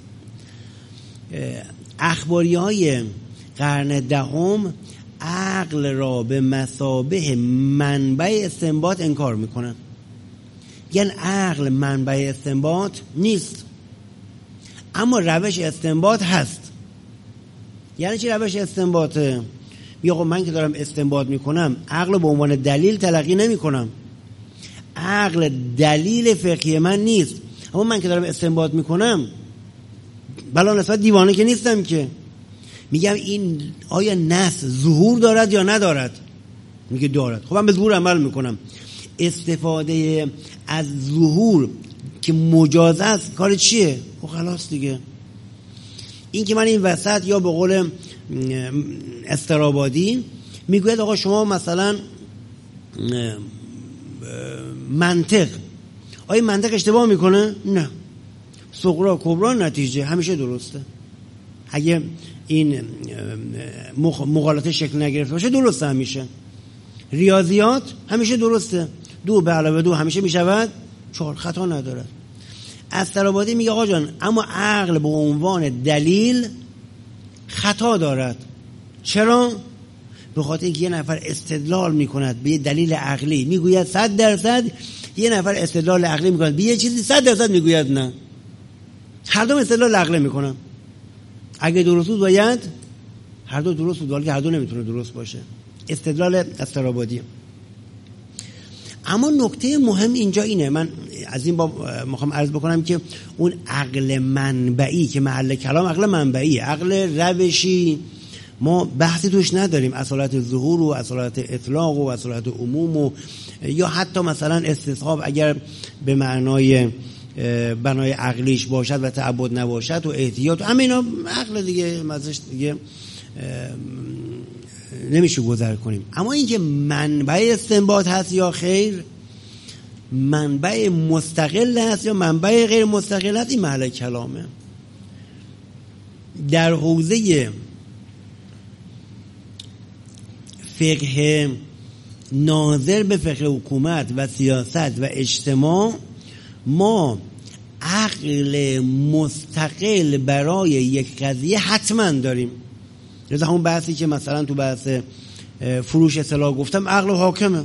اخباری های قرن دهم عقل را به مسابه منبع استنباط انکار می‌کنن. یعنی عقل منبع استنباط نیست. اما روش استنباط هست. یعنی چی روش استنباطه میگه خب من که دارم استنباط می‌کنم عقل به عنوان دلیل تلقی نمی‌کنم. عقل دلیل فقهی من نیست. اما من که دارم استنباط می‌کنم. بلا نسبت دیوانه که نیستم که. میگم این آیا نس ظهور دارد یا ندارد؟ میگه دارد. خب من به ظهور عمل می‌کنم. استفاده از ظهور که مجاز است کار چیه؟ خب خلاص دیگه. این که من این وسط یا به قول استرابادی می‌گوید آقا شما مثلا منطق آیا منطق اشتباه می‌کنه؟ نه. سقرا کبرا نتیجه همیشه درسته. اگه این مقالطه شکل نگرفته باشه درسته همیشه. ریاضیات همیشه درسته. دو به علاوه دو همیشه می‌شود. چهار خطا ندارد استرابادی میگه آقا جان اما عقل به عنوان دلیل خطا دارد. چرا؟ به خاطر یه نفر استدلال می‌کند به یه دلیل عقلی می‌گوید صد درصد یه نفر استدلال عقلی می‌کند. به یه چیزی صد درصد می‌گوید نه. هر دو استدلال عقلی می‌کنن. اگه درست بود باید هر دو درست بود که هر دو نمی‌تونه درست باشه. استدلال استرابادی اما نکته مهم اینجا اینه. من از این با می‌خوام عرض بکنم که اون عقل منبعی که محل کلام عقل منبعی عقل روشی ما بحثی توش نداریم. اصالت ظهور و اصالت اطلاق و اصالت عموم و یا حتی مثلا استصحاب اگر به معنای بنای عقلیش باشد و تعبد نباشد و احتیاط. همه اینا عقل دیگه مزش دیگه نمیشه گذر کنیم. اما اینکه منبع استنباط هست یا خیر منبع مستقل هست یا منبع غیر مستقل هست این محل کلامه. در حوزه فقه ناظر به فقه حکومت و سیاست و اجتماع ما عقل مستقل برای یک قضیه حتما داریم. لذا همون بحثی که مثلا تو بحث فروش اصلاح گفتم عقل حاکمه.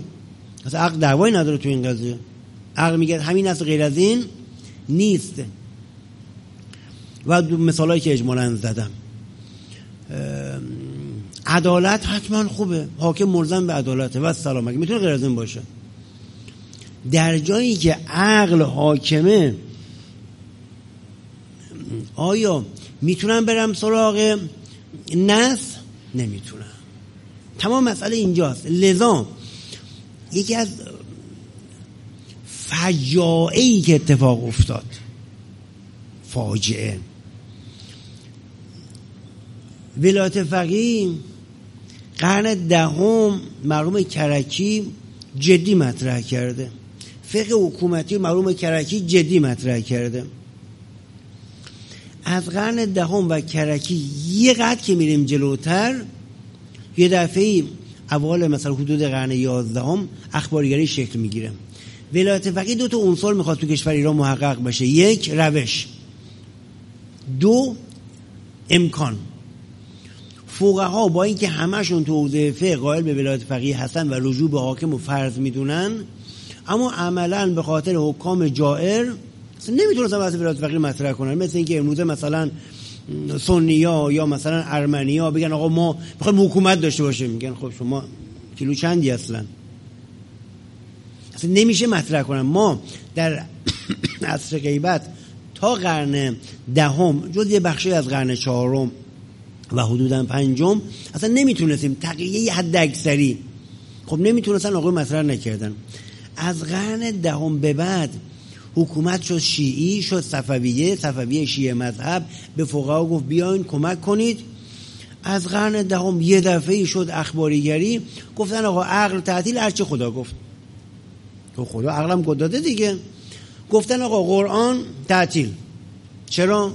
اصلا عقل دعوایی نداره تو این قضیه. عقل میگه همین است غیر از این نیست. و مثالایی که اجمالا زدم. عدالت حتما خوبه. حاکم مرزم به عدالته. و سلام. اگه می‌تونه غیر از این باشه؟ در جایی که عقل حاکمه آیا می‌تونم برم سراغ نس نمی‌تونم تمام مسئله اینجاست. لذا یکی از فجائعی که اتفاق افتاد فاجعه. ولایت فقیه قرن دهم مرحوم کرکی جدی مطرح کرده. فقه حکومتی مرحوم کرکی جدی مطرح کرده. از قرن دهم و کرکی یه قد که میریم جلوتر یه دفعه اول مثلا حدود قرن یازدهم اخبارگری شکل می‌گیره. ولایت فقیه دو تا عنصر می‌خواد تو کشور ایران محقق بشه. یک روش. دو امکان. فقها با اینکه همشون تو حوزه فقه قائل به ولایت فقیه هستن و رجوع به حاکم و فرض می‌دونن اما عملا به خاطر حکام جائر نمی‌تونستن بحث ولایت فقیه مطرح کنن. مثل اینکه امروزه مثلا سنیا یا مثلا ارمنیا بگن آقا ما می‌خوایم حکومت داشته باشیم. میگن خب شما کیلو چندی اصلا؟ اصلا نمیشه مطرح کنم ما در <coughs> عصر غیبت تا قرن دهم جز یه بخشی از قرن چهارم و حدودا پنجم اصلا نمی‌تونستیم تقیه حد اکثری. خب نمی‌تونستن آقای مطرح نکردن. از قرن دهم به بعد حکومت شد شیعی شد صفویه صفویه شیعه مذهب. به فقها گفت بیاین کمک کنید. از قرن دهم یه دفعه شد اخباریگری. گفتن آقا عقل تعطیل هرچی خدا گفت. تو خدا عقلم گداده دیگه. گفتن آقا قرآن تعطیل. چرا؟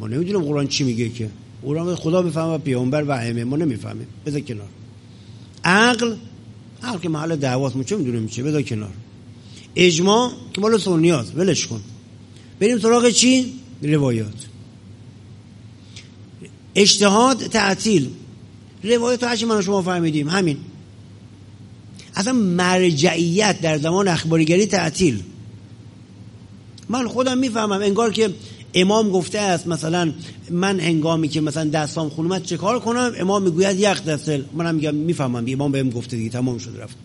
ما نمی‌دونم قرآن چی میگه که. قرآن خدا بفهمه پیامبر و ما نمی‌فهمیم. بذار کنار. عقل عقل که محل دعواست ما چه می‌دونیم چه بذار کنار. اجماع که مال سنیاست. ولش کن. بریم سراغ چی؟ روایات. اجتهاد تعطیل. روایت رو هرچی من شما فهمیدیم. همین. اصلا مرجعیت در زمان اخباریگری تعطیل. من خودم می‌فهمم انگار که امام گفته است مثلا من هنگامی که مثلا دستام خونمت چه کار کنم؟ امام می‌گوید یک دستل. منم میگم می‌فهمم. امام بهم گفته دیگه تمام شد رفت.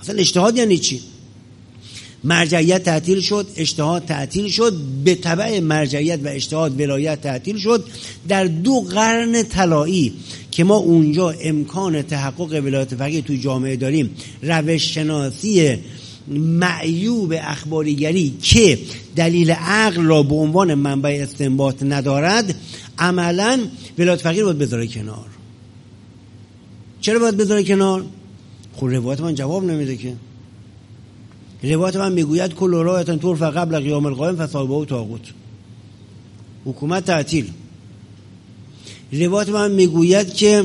اصلا اجتهاد یعنی چی؟ مرجعیت تعطیل شد اجتهاد تعطیل شد به طبع مرجعیت و اجتهاد ولایت تعطیل شد. در دو قرن طلایی که ما اونجا امکان تحقق ولایت فقیه تو جامعه داریم روش شناسی معیوب اخباریگری که دلیل عقل را به عنوان منبع استنباط ندارد عملا ولایت فقیه باید بذاره کنار. چرا باید بذاره کنار؟ خب روایت من جواب نمیده که. روایت من می‌گوید کل رایتن طور قبل قیام القائم فصاحبه و تاغوت حکومت تعطیل. روایت من می‌گوید که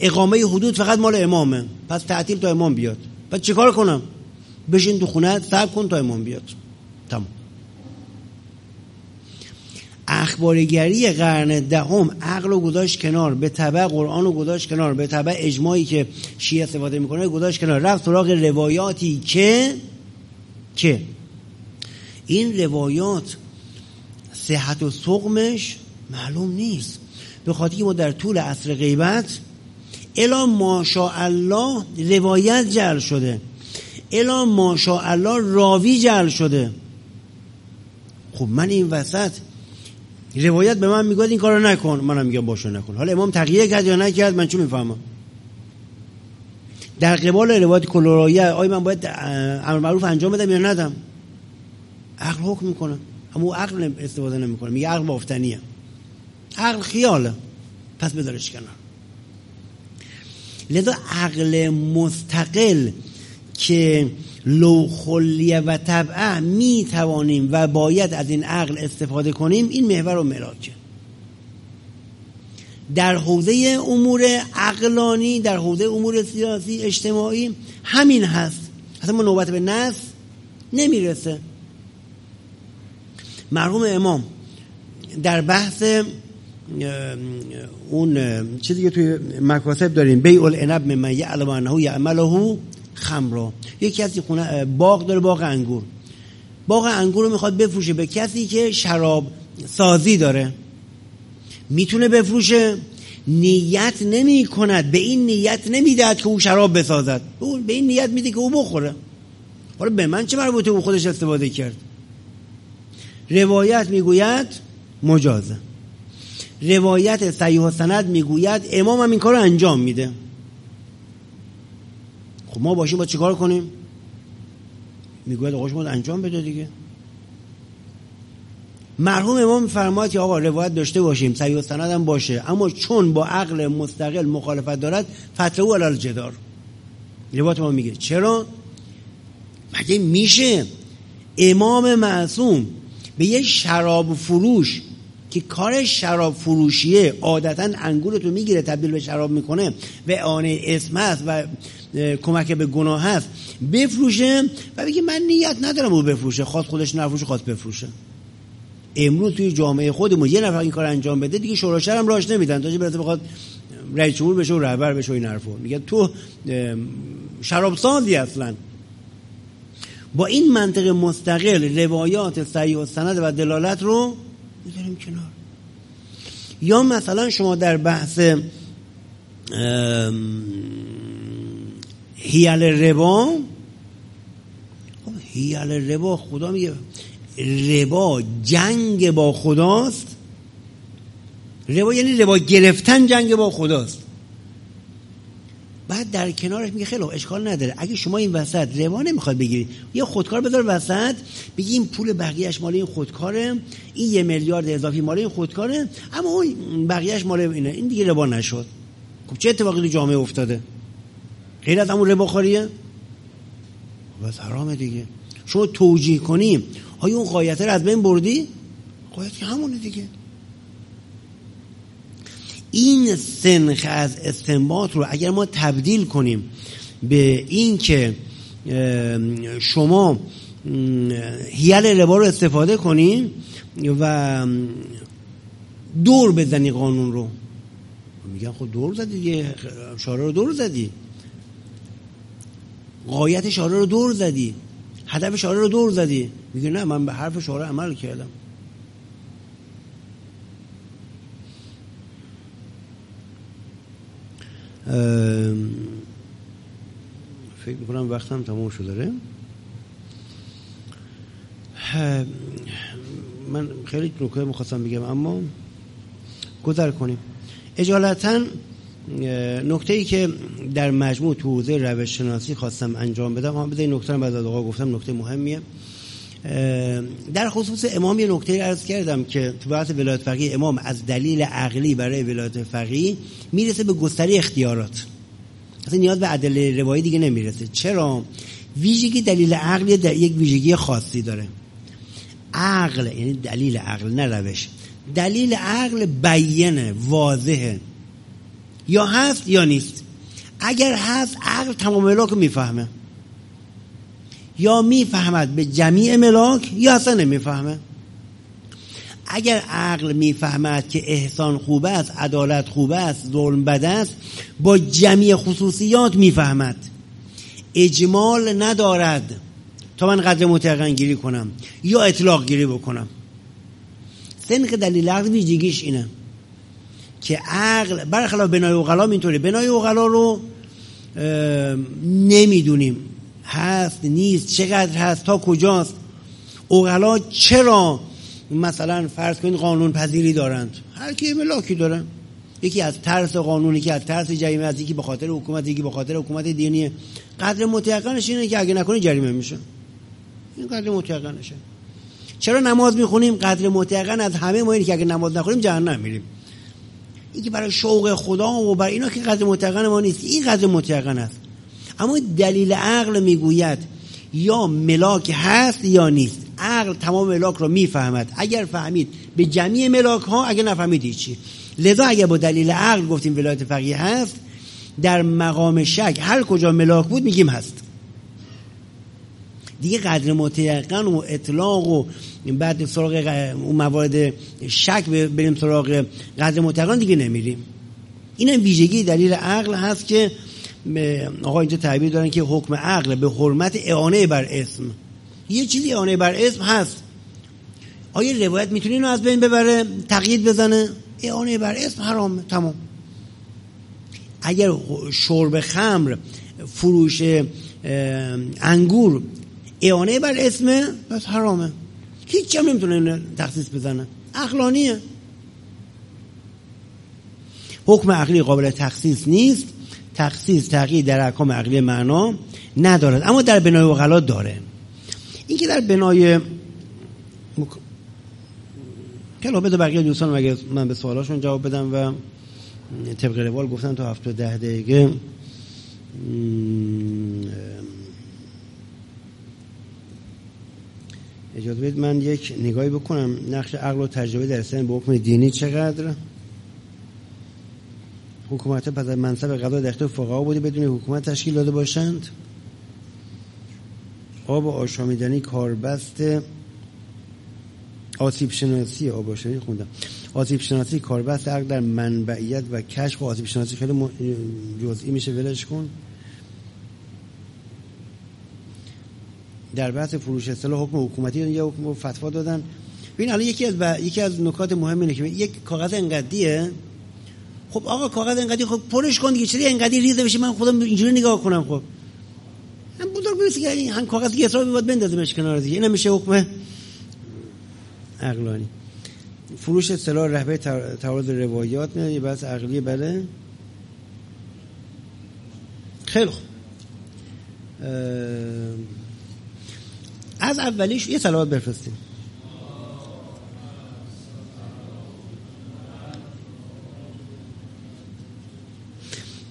اقامه حدود فقط مال امامه. پس تعطیل تا امام بیاد. پس چیکار کنم؟ بشین تو خونه صبر کن تا امام بیاد. تمام اخبارگری قرن دهم عقل رو گذاشت کنار به تبع قرآن رو گذاشت کنار به تبع اجماعی که شیعه استفاده می‌کنه گذاشت کنار. رفت سراغ روایاتی که که این روایات صحت و سقمش معلوم نیست. به خاطر که ما در طول عصر غیبت الا ماشاءالله روایت جل شده. الا ماشاءالله راوی جل شده. خب من این وسط روایت به من می‌گوید این کارو نکن. منم میگم باشه نکن. حالا امام تغییر کرد یا نکرد؟ من چه می‌فهمم؟ در قبال روایت کلورایه آیا من باید امر معروف انجام بدم یا ندم؟ عقل حکم می‌کنه. اما عقل استفاده نمی‌کنه. میگه عقل بافتنیه. عقل خیاله. پس بذارش کنار. لذا عقل مستقل که لو خلیه و طبعه می توانیم و باید از این عقل استفاده کنیم این محور و مراکه در حوزه امور عقلانی در حوزه امور سیاسی اجتماعی همین هست. اصلا ما نوبت به نص نمی‌رسه. مرحوم امام در بحث اون چیزی که توی مکاسب داریم بیع العنب من یعلم انه یعمله خمرا یک کسی خونه باغ داره باغ انگور. باغ انگور رو می‌خواد بفروشه به کسی که شراب سازی داره. می‌تونه بفروشه. نیت نمی کند به این نیت نمی‌دهد که او شراب بسازد. به این نیت میده که او بخوره. حالا به من چه مربوطه او خودش استفاده کرد؟ روایت می‌گوید مجازه. روایت صحیح و سند می‌گوید امام هم این کار انجام میده. خب ما باشیم با چیکار کنیم؟ می‌گوید آقا شما انجام بده دیگه. مرحوم امام فرماید که آقا روایت داشته باشیم صحیح و هم باشه اما چون با عقل مستقل مخالفت دارد فتره او علال جدار روایت ما میگه. چرا؟ مگه میشه امام معصوم به یه شراب فروش که کار شراب فروشیه عادتا انگورتو می‌گیره تبدیل به شراب می‌کنه و آنه اسم هست و کمک به گناه هست بفروشه. و بگه من نیت ندارم او بفروشه. خواست خودش نفروشه خواست بفروشه. امروز توی جامعه خودمون یه نفر این کار انجام بده دیگه شورا هم راش نمیدن. تا برسه بخواد رئیس جمهور بشه و رهبر بشه و این حرفو میگه تو شراب سازی اصلا. با این منطق مستقل روایات صحیح و سند و دلالت رو می‌ذاریم کنار. یا مثلا شما در بحث هیل ربا؟ هیل ربا خدا میگه. ربا جنگ با خداست. ربا یعنی ربا گرفتن جنگ با خداست. بعد در کنارش میگه خیلی اشکال نداره. اگه شما این وسط ربا نمی‌خواد بگیرید یه خودکار بذار وسط بگی این پول بقیهش مال این خودکاره این یه میلیارد اضافی مال این خودکاره اما اون بقیهش مال اینه. این دیگه ربا نشد. خب چه اتفاقی تو جامعه افتاده؟ غیر از همون ربا خاریه بس حرامه دیگه. شما توجیه کنیم. آیا اون قایته رو از بین بردی؟ قایت که همونه دیگه. این سنخ از استنباط رو اگر ما تبدیل کنیم به این که شما هیل ربا رو استفاده کنیم و دور بزنی قانون رو. میگن خب دور زدی دیگه شاره رو دور زدی. قایت شاره رو دور زدی. هدف شاره رو دور زدی. میگه نه من به حرف شاره عمل کردم. فکر می‌کنم وقتم تمام شده. داره من خیلی نکته می‌خواستم بگم اما گذر کنیم. اجالتا نکته ای که در مجموع تو حوزه روش شناسی خواستم انجام بدم هم بذاری نکته بعد از آقا گفتم نکته مهمیه. در خصوص امام یه نکته ارز کردم که تو بحث ولایت فقیه امام از دلیل عقلی برای ولایت فقیه می‌رسه به گستری اختیارات. اصلا نیاز به عدل روایی دیگه نمی‌رسه. چرا؟ ویژگی دلیل عقلی در یک ویژگی خاصی داره. عقل یعنی دلیل عقل نه روش. دلیل عقل بیینه واضحه. یا هست یا نیست. اگر هست عقل تمام ملاک می‌فهمه. یا می‌فهمد به جمیع ملاک یا اصلا نمی‌فهمه. اگر عقل می‌فهمد که احسان خوب است عدالت خوب است ظلم بد است با جمیع خصوصیات می‌فهمد. اجمال ندارد. تا من قدر متقن گیری کنم یا اطلاق گیری بکنم. سنخ دلیل عقل ویژگیش اینه. که عقل برخلاف بنای اوغلا اینطوری بنای اوغلا رو نمی‌دونیم. هست نیست چقدر هست تا کجاست. اوغلا چرا مثلا فرض کنید قانون پذیری دارند؟ هر کی ملاکی دارن. یکی از ترس قانونی که از ترس جریمه از یکی به خاطر حکومت یکی به خاطر حکومت دینی. قدر متیقنش اینه که اگه نکنی جریمه میشه. این قدر متیقنشه چرا نماز می‌خونیم؟ قدر متیقن از همه ما اینه که اگه نماز نخونیم جهنم میریم. این که برای شوق خدا و برای اینا که قدر متقن ما نیست. این قدر متقن است. اما دلیل عقل می‌گوید یا ملاک هست یا نیست. عقل تمام ملاک رو می‌فهمد. اگر فهمید به جمعی ملاک ها اگر نفهمید هیچی. لذا اگر با دلیل عقل گفتیم ولایت فقیه هست در مقام شک هر کجا ملاک بود میگیم هست. دیگه قدر متیقن و اطلاق و بعد سراغ اون موارد شک بریم سراغ قدر متقن دیگه نمیریم. این ویژگی دلیل عقل هست که آقا اینجا تعبیر دارن که حکم عقل به حرمت اعانه بر اسم. یه چیزی اعانه بر اسم هست. آیا روایت می‌تونه اینو از بین ببره؟ تقیید بزنه؟ اعانه بر اسم حرام. تمام. اگر شرب خمر فروش انگور اعانه بر اسمه پس حرامه. هیچ هم نمی‌تونه تخصیص بزنه. اخلانیه حکم عقلی قابل تخصیص نیست. تخصیص تغییر در احکام عقلی معنا ندارد. اما در بنای وغلا داره. این که در بنای. کلا بده بقیه دوستان مگه من به سوالاشون جواب بدم و طبق روال گفتم تا هفته ده دقیقه. اجازه بدید من یک نگاهی بکنم. نقش عقل و تجربه در سن به حکم دینی چقدر؟ حکومت پس از منصب قضا در اختیار فقها بوده بدون حکومت تشکیل داده باشند؟ آب آشامیدنی کاربست آسیب شناسی آب آشامیدنی خوندم. آسیب شناسی کاربست عقل در منبعیت و کشف و آسیب شناسی خیلی جزئی میشه ولش کن. در بحث فروش اصطلاح حکم حکومتی یه حکم فتوا دادن. ببین الان یکی از ب... یکی از نکات مهم اینه که یک کاغذ انقدیه. خب آقا کاغذ انقدی خب پرش کن دیگه چرا انقدی ریزه بشه؟ من خودم اینجوری نگاه کنم خب. من بزرگ می‌رسه که هم کاغذ که اصرار باید بندازیمش کنار دیگه. این میشه حکم عقلانی. فروش اصطلاح رهبر تعارض روایات میاد یه بحث عقلیه بله. خیلی خوب. از اولیش یه سلوات بفرستیم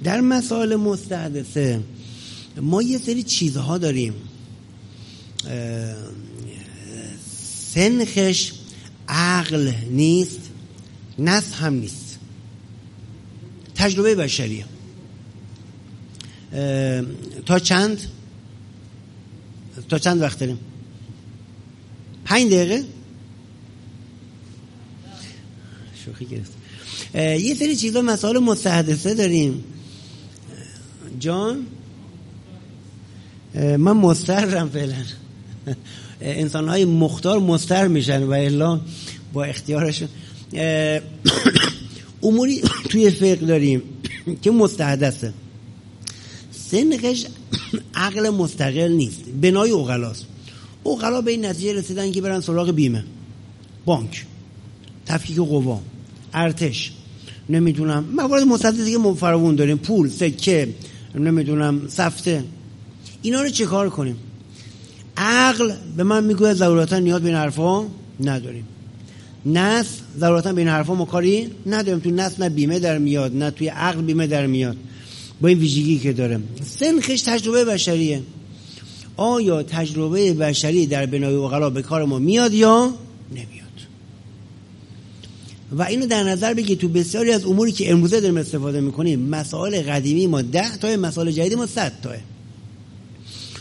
در مسائل مستحدثه ما یه سری چیزها داریم. سنخش عقل نیست نس هم نیست. تجربه بشریه تا چند؟ تا چند وقت داریم؟ پنج دقیقه؟ شوخی گرفت. یه سری چیزا مسائل مستحدثه داریم. جان؟ من مسترم فعلا. انسان های مختار مستر میشن و الا با اختیارشون. <coughs> اموری <coughs> توی فقه داریم <coughs> که مستحدثه. سنخش عقل مستقل نیست. بنای اوغلاست. اوغلا به این نتیجه رسیدن که برن سراغ بیمه. بانک. تفکیک قوا. ارتش. نمی‌دونم. موارد مستحدثی دیگه فراوون داریم. پول سکه نمی‌دونم سفته. اینا رو چه کار کنیم؟ عقل به من می‌گوید ضرورتا نیاز به این حرفا نداریم. نس ضرورتا به این حرفا ما کاری نداریم. تو نس نه بیمه در میاد نه توی عقل بیمه در میاد. با این ویژگی که داره. سنخش تجربه بشریه. آیا تجربه بشری در بنای وغلا به کار ما میاد یا نمیاد؟ و اینو در نظر بگید تو بسیاری از اموری که امروزه داریم استفاده می‌کنیم مسائل قدیمی ما ده تا مسائل جدیدی ما صد تاه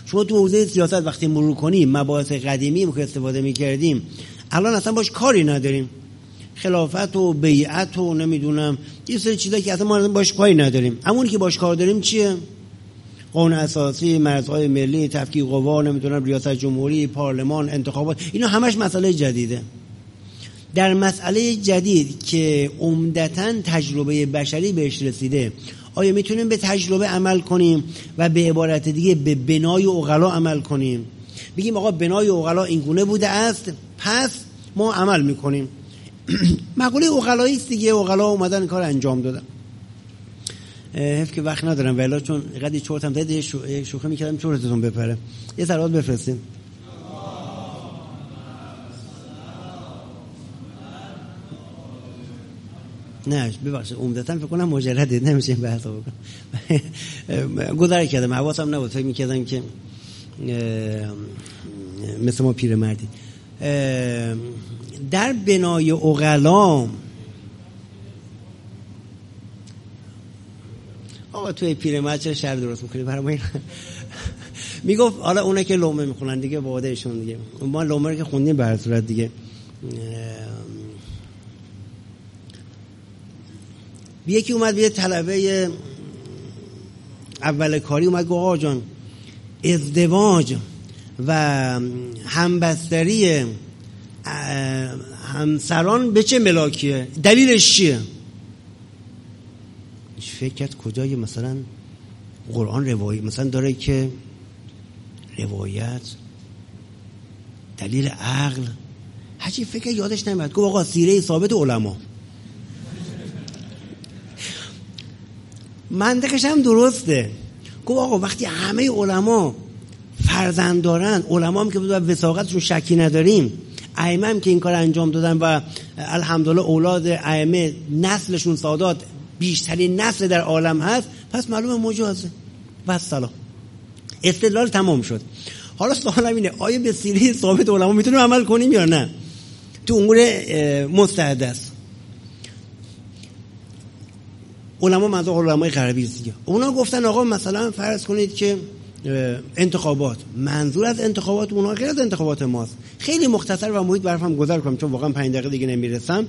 شما تو حوزه سیاست وقتی مرور کنیم مباحث قدیمی که استفاده می‌کردیم الان اصلا باش کاری نداریم. خلافت و بیعت و نمی‌دونم یه سری چیزایی که اصلا ما باش کاری نداریم. همونی که باش کار داریم چیه؟ قانون اساسی مرزهای ملی تفکیک قوا نمی‌دونم ریاست جمهوری پارلمان انتخابات اینا همش مسئله جدیده. در مسئله جدید که عمدتا تجربه بشری بهش رسیده آیا می‌تونیم به تجربه عمل کنیم و به عبارت دیگه به بنای اغلا عمل کنیم؟ بگیم آقا بنای اغلا اینگونه بوده است پس ما عمل می‌کنیم. <clears throat> مقوله اغلایی است دیگه اغلا اومدن کار انجام دادن. حیف که وقت ندارم ولی چون قدی چورتم دید شوخه می‌کردم چورتتون بپره. یه سرات بفرستیم نه ببخشید عمدتا فکر کنم مجرده نمیشه این بحث بکنم. گذر کردم حواسم نبود. فکر می‌کردم که مثل ما مردی در بنای اغلا آقا توی پیرمرد چه شر درست می‌کنی. برای ما می‌گفت حالا اونا که لومه می‌خونن دیگه وادهشون دیگه. ما لومه رو که خوندیم بر صورت دیگه. یکی اومد به طلبه اول کاری اومد گفت آقا جان ازدواج و همبستری همسران به چه ملاکیه؟ دلیلش چیه؟ فکر کرد کجای مثلا قرآن روایت مثلا داره که روایت دلیل عقل. هرچی فکر یادش نمیاد. گفت آقا سیره ثابت علما. منطقش هم درسته. گفت آقا وقتی همه علما فرزند دارن علما هم که به وساقتشون شکی نداریم. ائمه هم که این کار انجام دادن و الحمدلله اولاد ائمه نسلشون سادات بیشترین نسل در عالم هست پس معلومه مجازه و سلام. استدلال تمام شد. حالا سوالم اینه آیا به سیره ثابت علما می‌تونیم عمل کنیم یا نه؟ تو امور مستحدث علما منظور علمای غربی دیگه. اونا گفتن آقا مثلا فرض کنید که انتخابات. منظور از انتخابات اونها غیر از انتخابات ماست. خیلی مختصر و محیط برفم گذر کنم چون واقعا 5 دقیقه دیگه نمی‌رسم.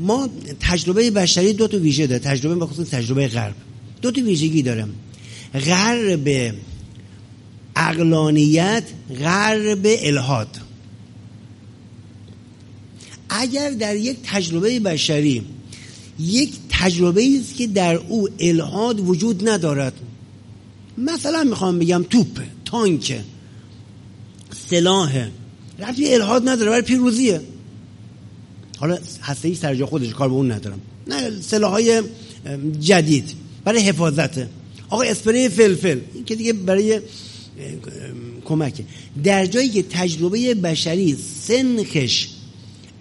ما تجربه بشری دو تا ویژه داره. تجربه بخصوص تجربه غرب. دو تا ویژگی داره غرب اقلانیت غرب الهاد. اگر در یک تجربه بشری یک تجربه است که در او الهاد وجود ندارد مثلا می‌خوام بگم توپ تانک سلاح رفتی الهاد نداره برای پیروزیه. حالا هسته ای سر جا خودش کار به اون ندارم. نه سلاح های جدید. برای حفاظته آقا اسپری فلفل. این که دیگه برای کمکه. در جایی که تجربه بشری سنخش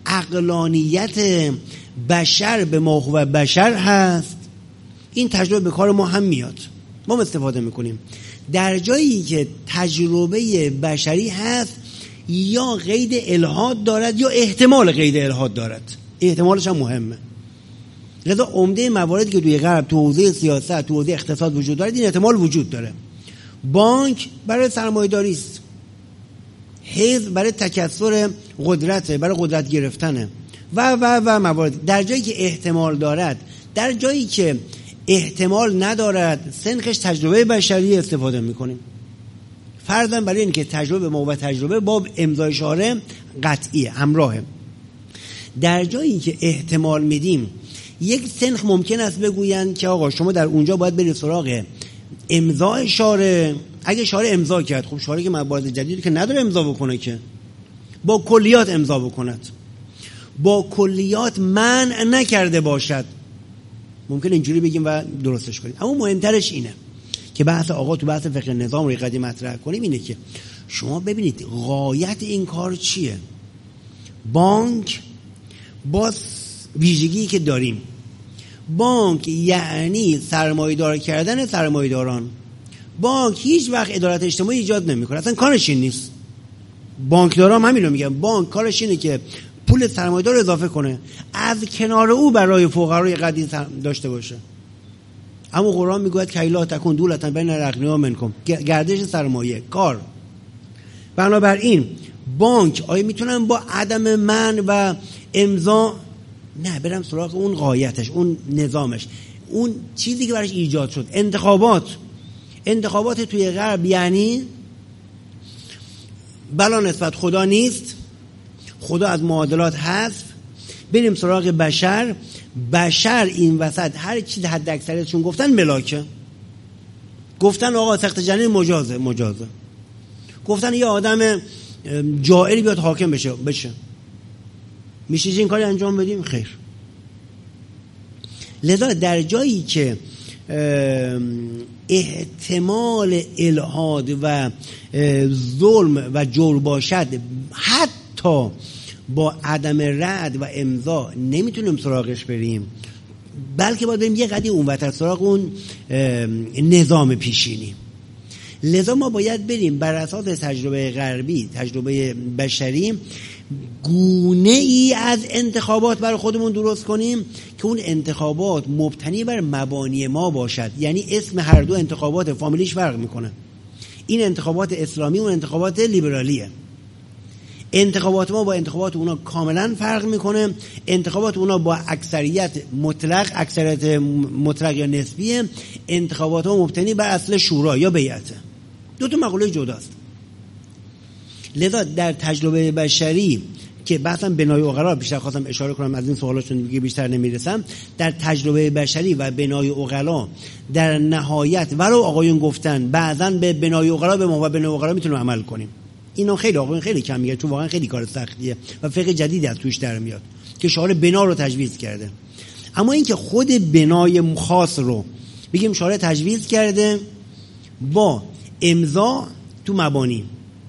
اقلانیت بشر به ما و بشر هست این تجربه به کار ما هم میاد. ما استفاده می‌کنیم. در جایی که تجربه بشری هست یا قید الهاد دارد یا احتمال قید الهاد دارد. احتمالش هم مهمه. لذا عمده مواردی که توی غرب تو حوزه سیاست تو حوزه اقتصاد وجود داره این احتمال وجود داره. بانک برای سرمایه‌داری است. حزب برای تکثر قدرت برای قدرت گرفتنه. و و و موارد. در جایی که احتمال دارد در جایی که احتمال ندارد سنخش تجربه بشری استفاده می‌کنیم. فرضاً برای اینکه تجربه ما و تجربه با امضای شاره قطعیه همراهه. در جایی که احتمال میدیم یک سنخ ممکن است بگویند که آقا شما در اونجا باید برید سراغ امضای شاره. اگه شاره امضا کرد خب شاره که موارد جدیدی که نداره امضا بکنه که. با کلیات امضا بکند. با کلیات من نکرده باشد. ممکن اینجوری بگیم و درستش کنیم. اما مهمترش اینه. که بحث آقا تو بحث فقه نظام رو قدیم مطرح کنیم اینه که شما ببینید غایت این کار چیه؟ بانک با ویژگی که داریم. بانک یعنی سرمایدار کردن سرمایداران بانک هیچ وقت ادارت اجتماعی ایجاد نمی‌کنه. اصلا کارش این نیست. بانکدارا هم همین رو میگن. بانک کارش اینه که پول سرمایدار اضافه کنه. از کنار او برای فقرای قدیم داشته باشه. اما قرآن می‌گوید که ایلا تکن دولتا بین الاغنیا منکم. گردش سرمایه کار. بنابراین بانک آیا می‌تونن با عدم من و امضا نه برم سراغ اون قایتش اون نظامش. اون چیزی که براش ایجاد شد. انتخابات. انتخابات توی غرب یعنی بلا نسبت خدا نیست. خدا از معادلات هست بریم سراغ بشر. بشر این وسط هر چیز حد اکثریتشون گفتن ملاکه. گفتن آقا سخت جنین مجازه مجازه. گفتن یه آدم جائری بیاد حاکم بشه بشه. میشه این کاری انجام بدیم؟ خیر. لذا در جایی که احتمال الهاد و ظلم و جور باشد حتی با عدم رد و امضا نمی‌تونیم سراغش بریم. بلکه باید بریم یه قدی اون وقت سراغ اون نظام پیشینی. لذا ما باید بریم بر اساس تجربه غربی تجربه بشری گونه ای از انتخابات برای خودمون درست کنیم که اون انتخابات مبتنی بر مبانی ما باشد. یعنی اسم هر دو انتخابات فامیلیش فرق می‌کنه. این انتخابات اسلامی و انتخابات لیبرالیه. انتخابات ما با انتخابات اونا کاملا فرق می‌کنه. انتخابات اونا با اکثریت مطلق اکثریت مطلق یا نسبیه. انتخابات ما مبتنی بر اصل شورا یا بیعته دو تا مقوله جداست. لذا در تجربه بشری که بحثا بنای اقلا بیشتر خواستم اشاره کنم از این سوالاتون دیگه بیشتر نمی‌رسم. در تجربه بشری و بنای اقلا در نهایت ولو آقایون گفتن بعضا به بنای اقلا به ما و بنای اقلا می‌تونیم عمل کنیم. اینو خیلی آقایون خیلی کم میگه. چون واقعا خیلی کار سختیه و فقه جدیدی از توش در میاد که شعار بنا رو تجویز کرده. اما اینکه خود بنای خاص رو بگیم شعار تجویز کرده با امضا تو مبانی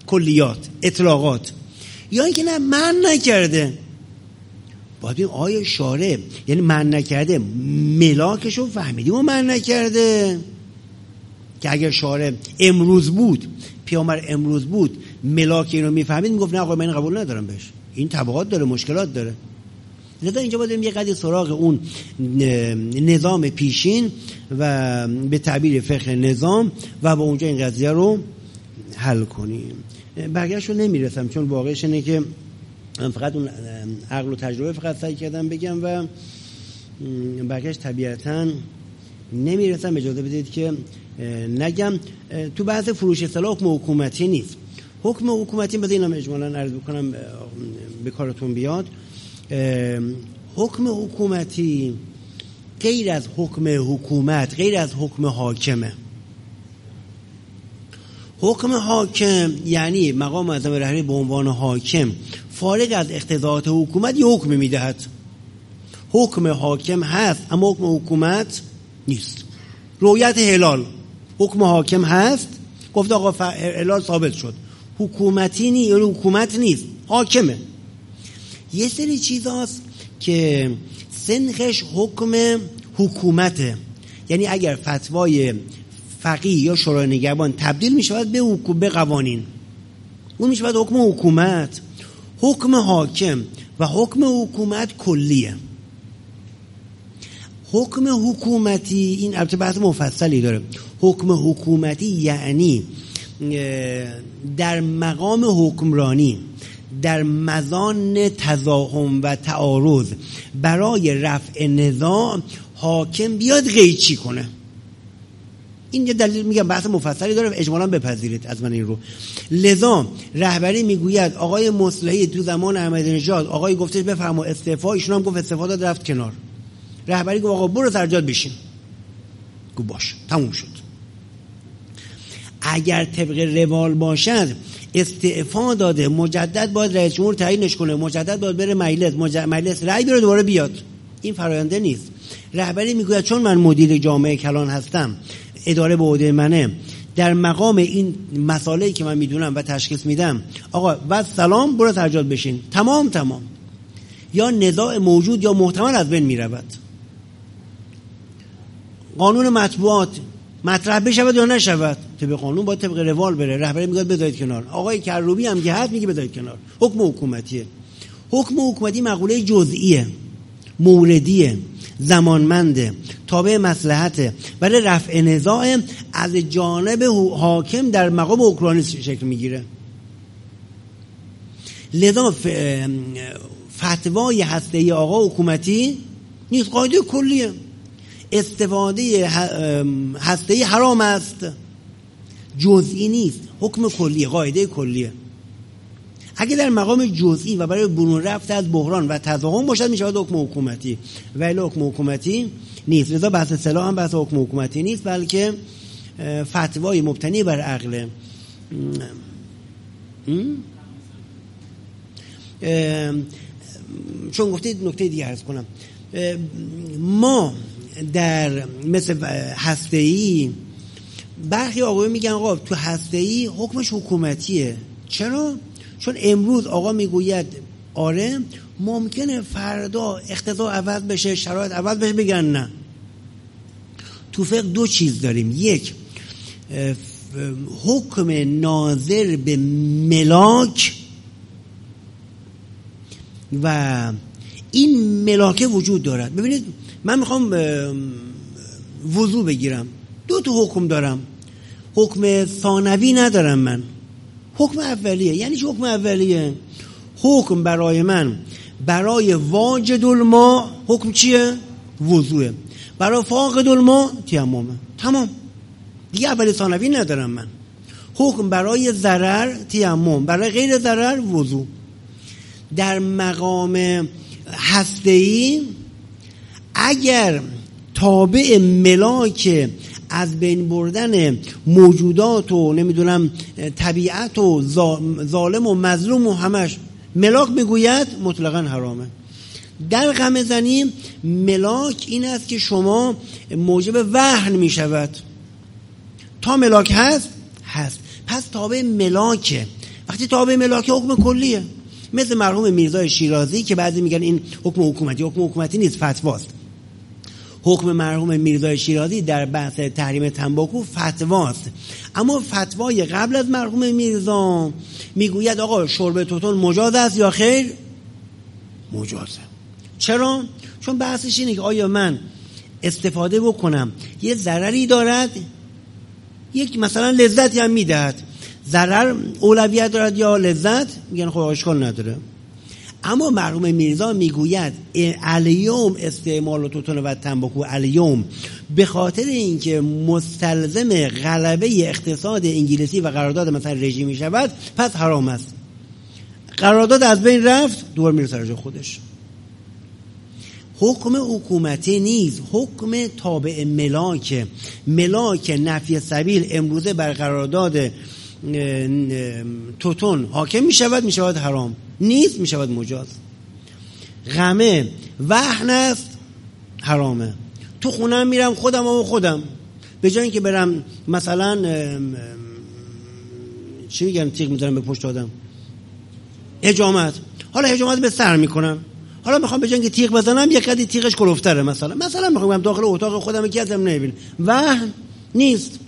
کلیات اطلاقات. یا اینکه نه من نکرده. باید بگیم آیا یعنی من نکرده ملاکش رو فهمیدیم و من نکرده؟ که اگر شاره امروز بود پیامبر امروز بود ملاک اینو می‌فهمید می‌گفت نه آقا من قبول ندارم بهش. این طبقات داره مشکلات داره. لذا اینجا باید یه قدر سراغ اون نظام پیشین و به تعبیر فقه نظام و با اونجا این قضیه رو حل کنیم. برگشت رو نمی‌رسم چون واقعش اینه که فقط اون عقل و تجربه فقط سعی کردم بگم و برگشت طبیعتا نمی‌رسم. اجازه بدید که نگم تو بحث فروش سلاح حکومتی نیست. حکم حکومتی بذار اینم اجمالا عرض بکنم به کارتون بیاد. حکم حکومتی غیر از حکم حکومت غیر از حکم حاکمه. حکم حاکم یعنی مقام معظم رهبری به عنوان حاکم فارغ از اقتضاعات حکومت یه حکم می‌دهد. حکم حاکم هست اما حکم حکومت نیست. رویت هلال. حکم حاکم هست. گفت آقا هلال ثابت شد. حکومتی نیست یعنی حکومت نیست حاکمه. یه سری چیز هست که سنخش حکم حکومته. یعنی اگر فتوای فقیه یا شورای نگهبان تبدیل می شود به به قوانین. اون می شود حکم حکومت. حکم حاکم و حکم حکومت کلیه. حکم حکومتی این البته بحث مفصلی داره. حکم حکومتی یعنی در مقام حکمرانی در مزان تضاهم و تعارض برای رفع نزاع حاکم بیاد قیچی کنه. این یه دلیل میگم بحث مفصلی داره اجمالا بپذیرید از من این رو. لذا رهبری می‌گوید آقای مصلحی تو زمان احمدی نژاد آقای گفتش بفرما استعفا ایشون هم گفت استعفا داد رفت کنار. رهبری گفت آقا برو سرجاد بشین. گفت باش تموم شد. اگر طبق روال باشد استعفا داده مجدد باید رئیس جمهور تعیینش کنه مجدد باید بره مجلس مجلس رأی بیاره دوباره بیاد. این فراینده نیست. رهبری می‌گوید چون من مدیر جامعه کلان هستم اداره به عهده منه در مقام این مسائلی که من می‌دونم و تشخیص میدم آقا و سلام برو سرجاد بشین. تمام تمام. یا نزاع موجود یا محتمل از بین می‌رود. قانون مطبوعات مطرح بشود یا نشود؟ طبق قانون با طبق روال بره. رهبری میگه بذارید کنار. آقای کروبی هم که هست میگه بذارید کنار. حکم حکومتیه. حکم حکومتی مقوله جزئیه موردیه زمانمنده تابع مسلحته برای رفع نزاع از جانب حاکم در مقام اوکراینی شکل می‌گیره؟ لذا فتوای هسته آقا حکومتی نیست. قاعده کلیه. استفاده هسته حرام است. جزئی نیست. حکم کلیه قاعده کلیه. اگه در مقام جزئی و برای برون رفت از بحران و تضاهم باشد می شود حکم حکومتی. ولی حکم حکومتی نیست. لذا بحث سلاح هم بحث حکم حکومتی نیست بلکه فتوای مبتنی بر عقل. چون گفتید نکته دیگه عرض کنم. ما در مثل هسته ای برخی آقای میگن آقا تو هسته ای حکمش حکومتیه. چرا؟ چون امروز آقا می‌گوید آره ممکنه فردا اقتضا عوض بشه شرایط عوض بشه بگن نه. تو فقه دو چیز داریم. یک حکم ناظر به ملاک و این ملاکه وجود دارد. ببینید من می‌خوام وضوع بگیرم. دو تا حکم دارم. حکم ثانوی ندارم من. حکم اولیه. یعنی چه حکم اولیه؟ حکم برای من برای واجد الماء حکم چیه؟ وضوعه. برای فاقد الماء تیممه. تمام. دیگه اولی ثانوی ندارم من. حکم برای ضرر تیمم. برای غیر ضرر وضوع. در مقام هسته‌ای اگر تابع ملاک از بین بردن موجودات و نمی‌دونم طبیعت و ظالم و مظلوم و همش ملاک می‌گوید مطلقا حرامه. در غم زنی ملاک این است که شما موجب وحن می شود تا ملاک هست هست. پس تابع ملاکه وقتی تابع ملاک حکم کلیه. مثل مرحوم میرزای شیرازی که بعضی میگن این حکم حکومتی حکم حکومتی نیست فتواست. حکم مرحوم میرزای شیرازی در بحث تحریم تنباکو فتواست. اما فتوای قبل از مرحوم میرزا می‌گوید آقا شرب توتون مجاز است یا خیر؟ مجازه چرا؟ چون بحثش اینه که آیا من استفاده بکنم یه ضرری دارد؟ یک مثلا لذتی هم می‌دهد. ضرر اولویت دارد یا لذت؟ میگن خب اشکال نداره. اما مرحوم میرزا می‌گوید الیوم استعمال توتون و تنباکو الیوم به خاطر اینکه مستلزم غلبه اقتصاد انگلیسی و قرارداد مثلا رژیمی شود پس حرام است. قرارداد از بین رفت دور میره سر خودش. حکم حکومتی نیست حکم تابع ملاک. ملاک نفی سبیل امروزه بر قرارداد توتون حاکم می شود می شود حرام. نیست می شود مجاز. غمه وحن است حرامه. تو خونم میرم خودم و خودم. به جای اینکه برم مثلا چی میگم تیغ می‌زنم به پشت آدم. اجامت حالا اجامت به سر می‌کنم. حالا می‌خوام به جای تیغ بزنم یک قدی تیغش کلوفتره مثلا. مثلا می‌خوام داخل اتاق خودم که ازم نمیبین وحن نیست.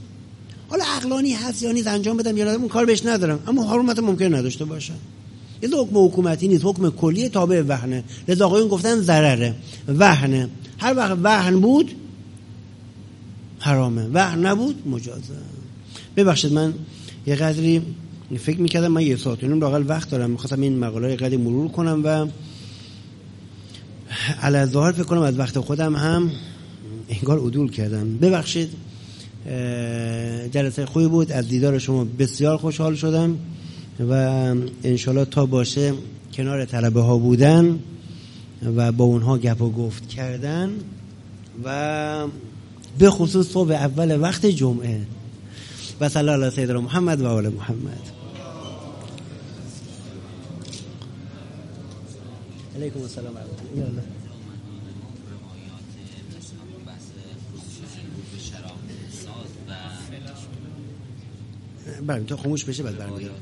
حالا عقلانی هست یا نیست انجام بدم یا اون کار بهش ندارم. اما حرمت ممکن نداشته باشه یه حکم حکومتی نیست حکم کلی تابع وحنه لذا آقایون گفتن ضرره. وحنه هر وقت وحن بود حرامه. وحن نبود مجازه. ببخشید من یه قدری فکر می‌کردم من یه ساعت اینم لاقل وقت دارم. می‌خواستم این مقاله یه قدری مرور کنم و علی ظاهر فکر کنم از وقت خودم هم انگار عدول کردم. ببخشید جلسه خوبی بود. از دیدار شما بسیار خوشحال شدم. و انشالله تا باشه کنار طلبه ها بودن و با اونها گپ و گفت کردن و به خصوص صبح اول وقت جمعه. و صلی الله سیدنا محمد و آل محمد. علیکم السلام علیکم بله خاموش بشه بعد برمیگردم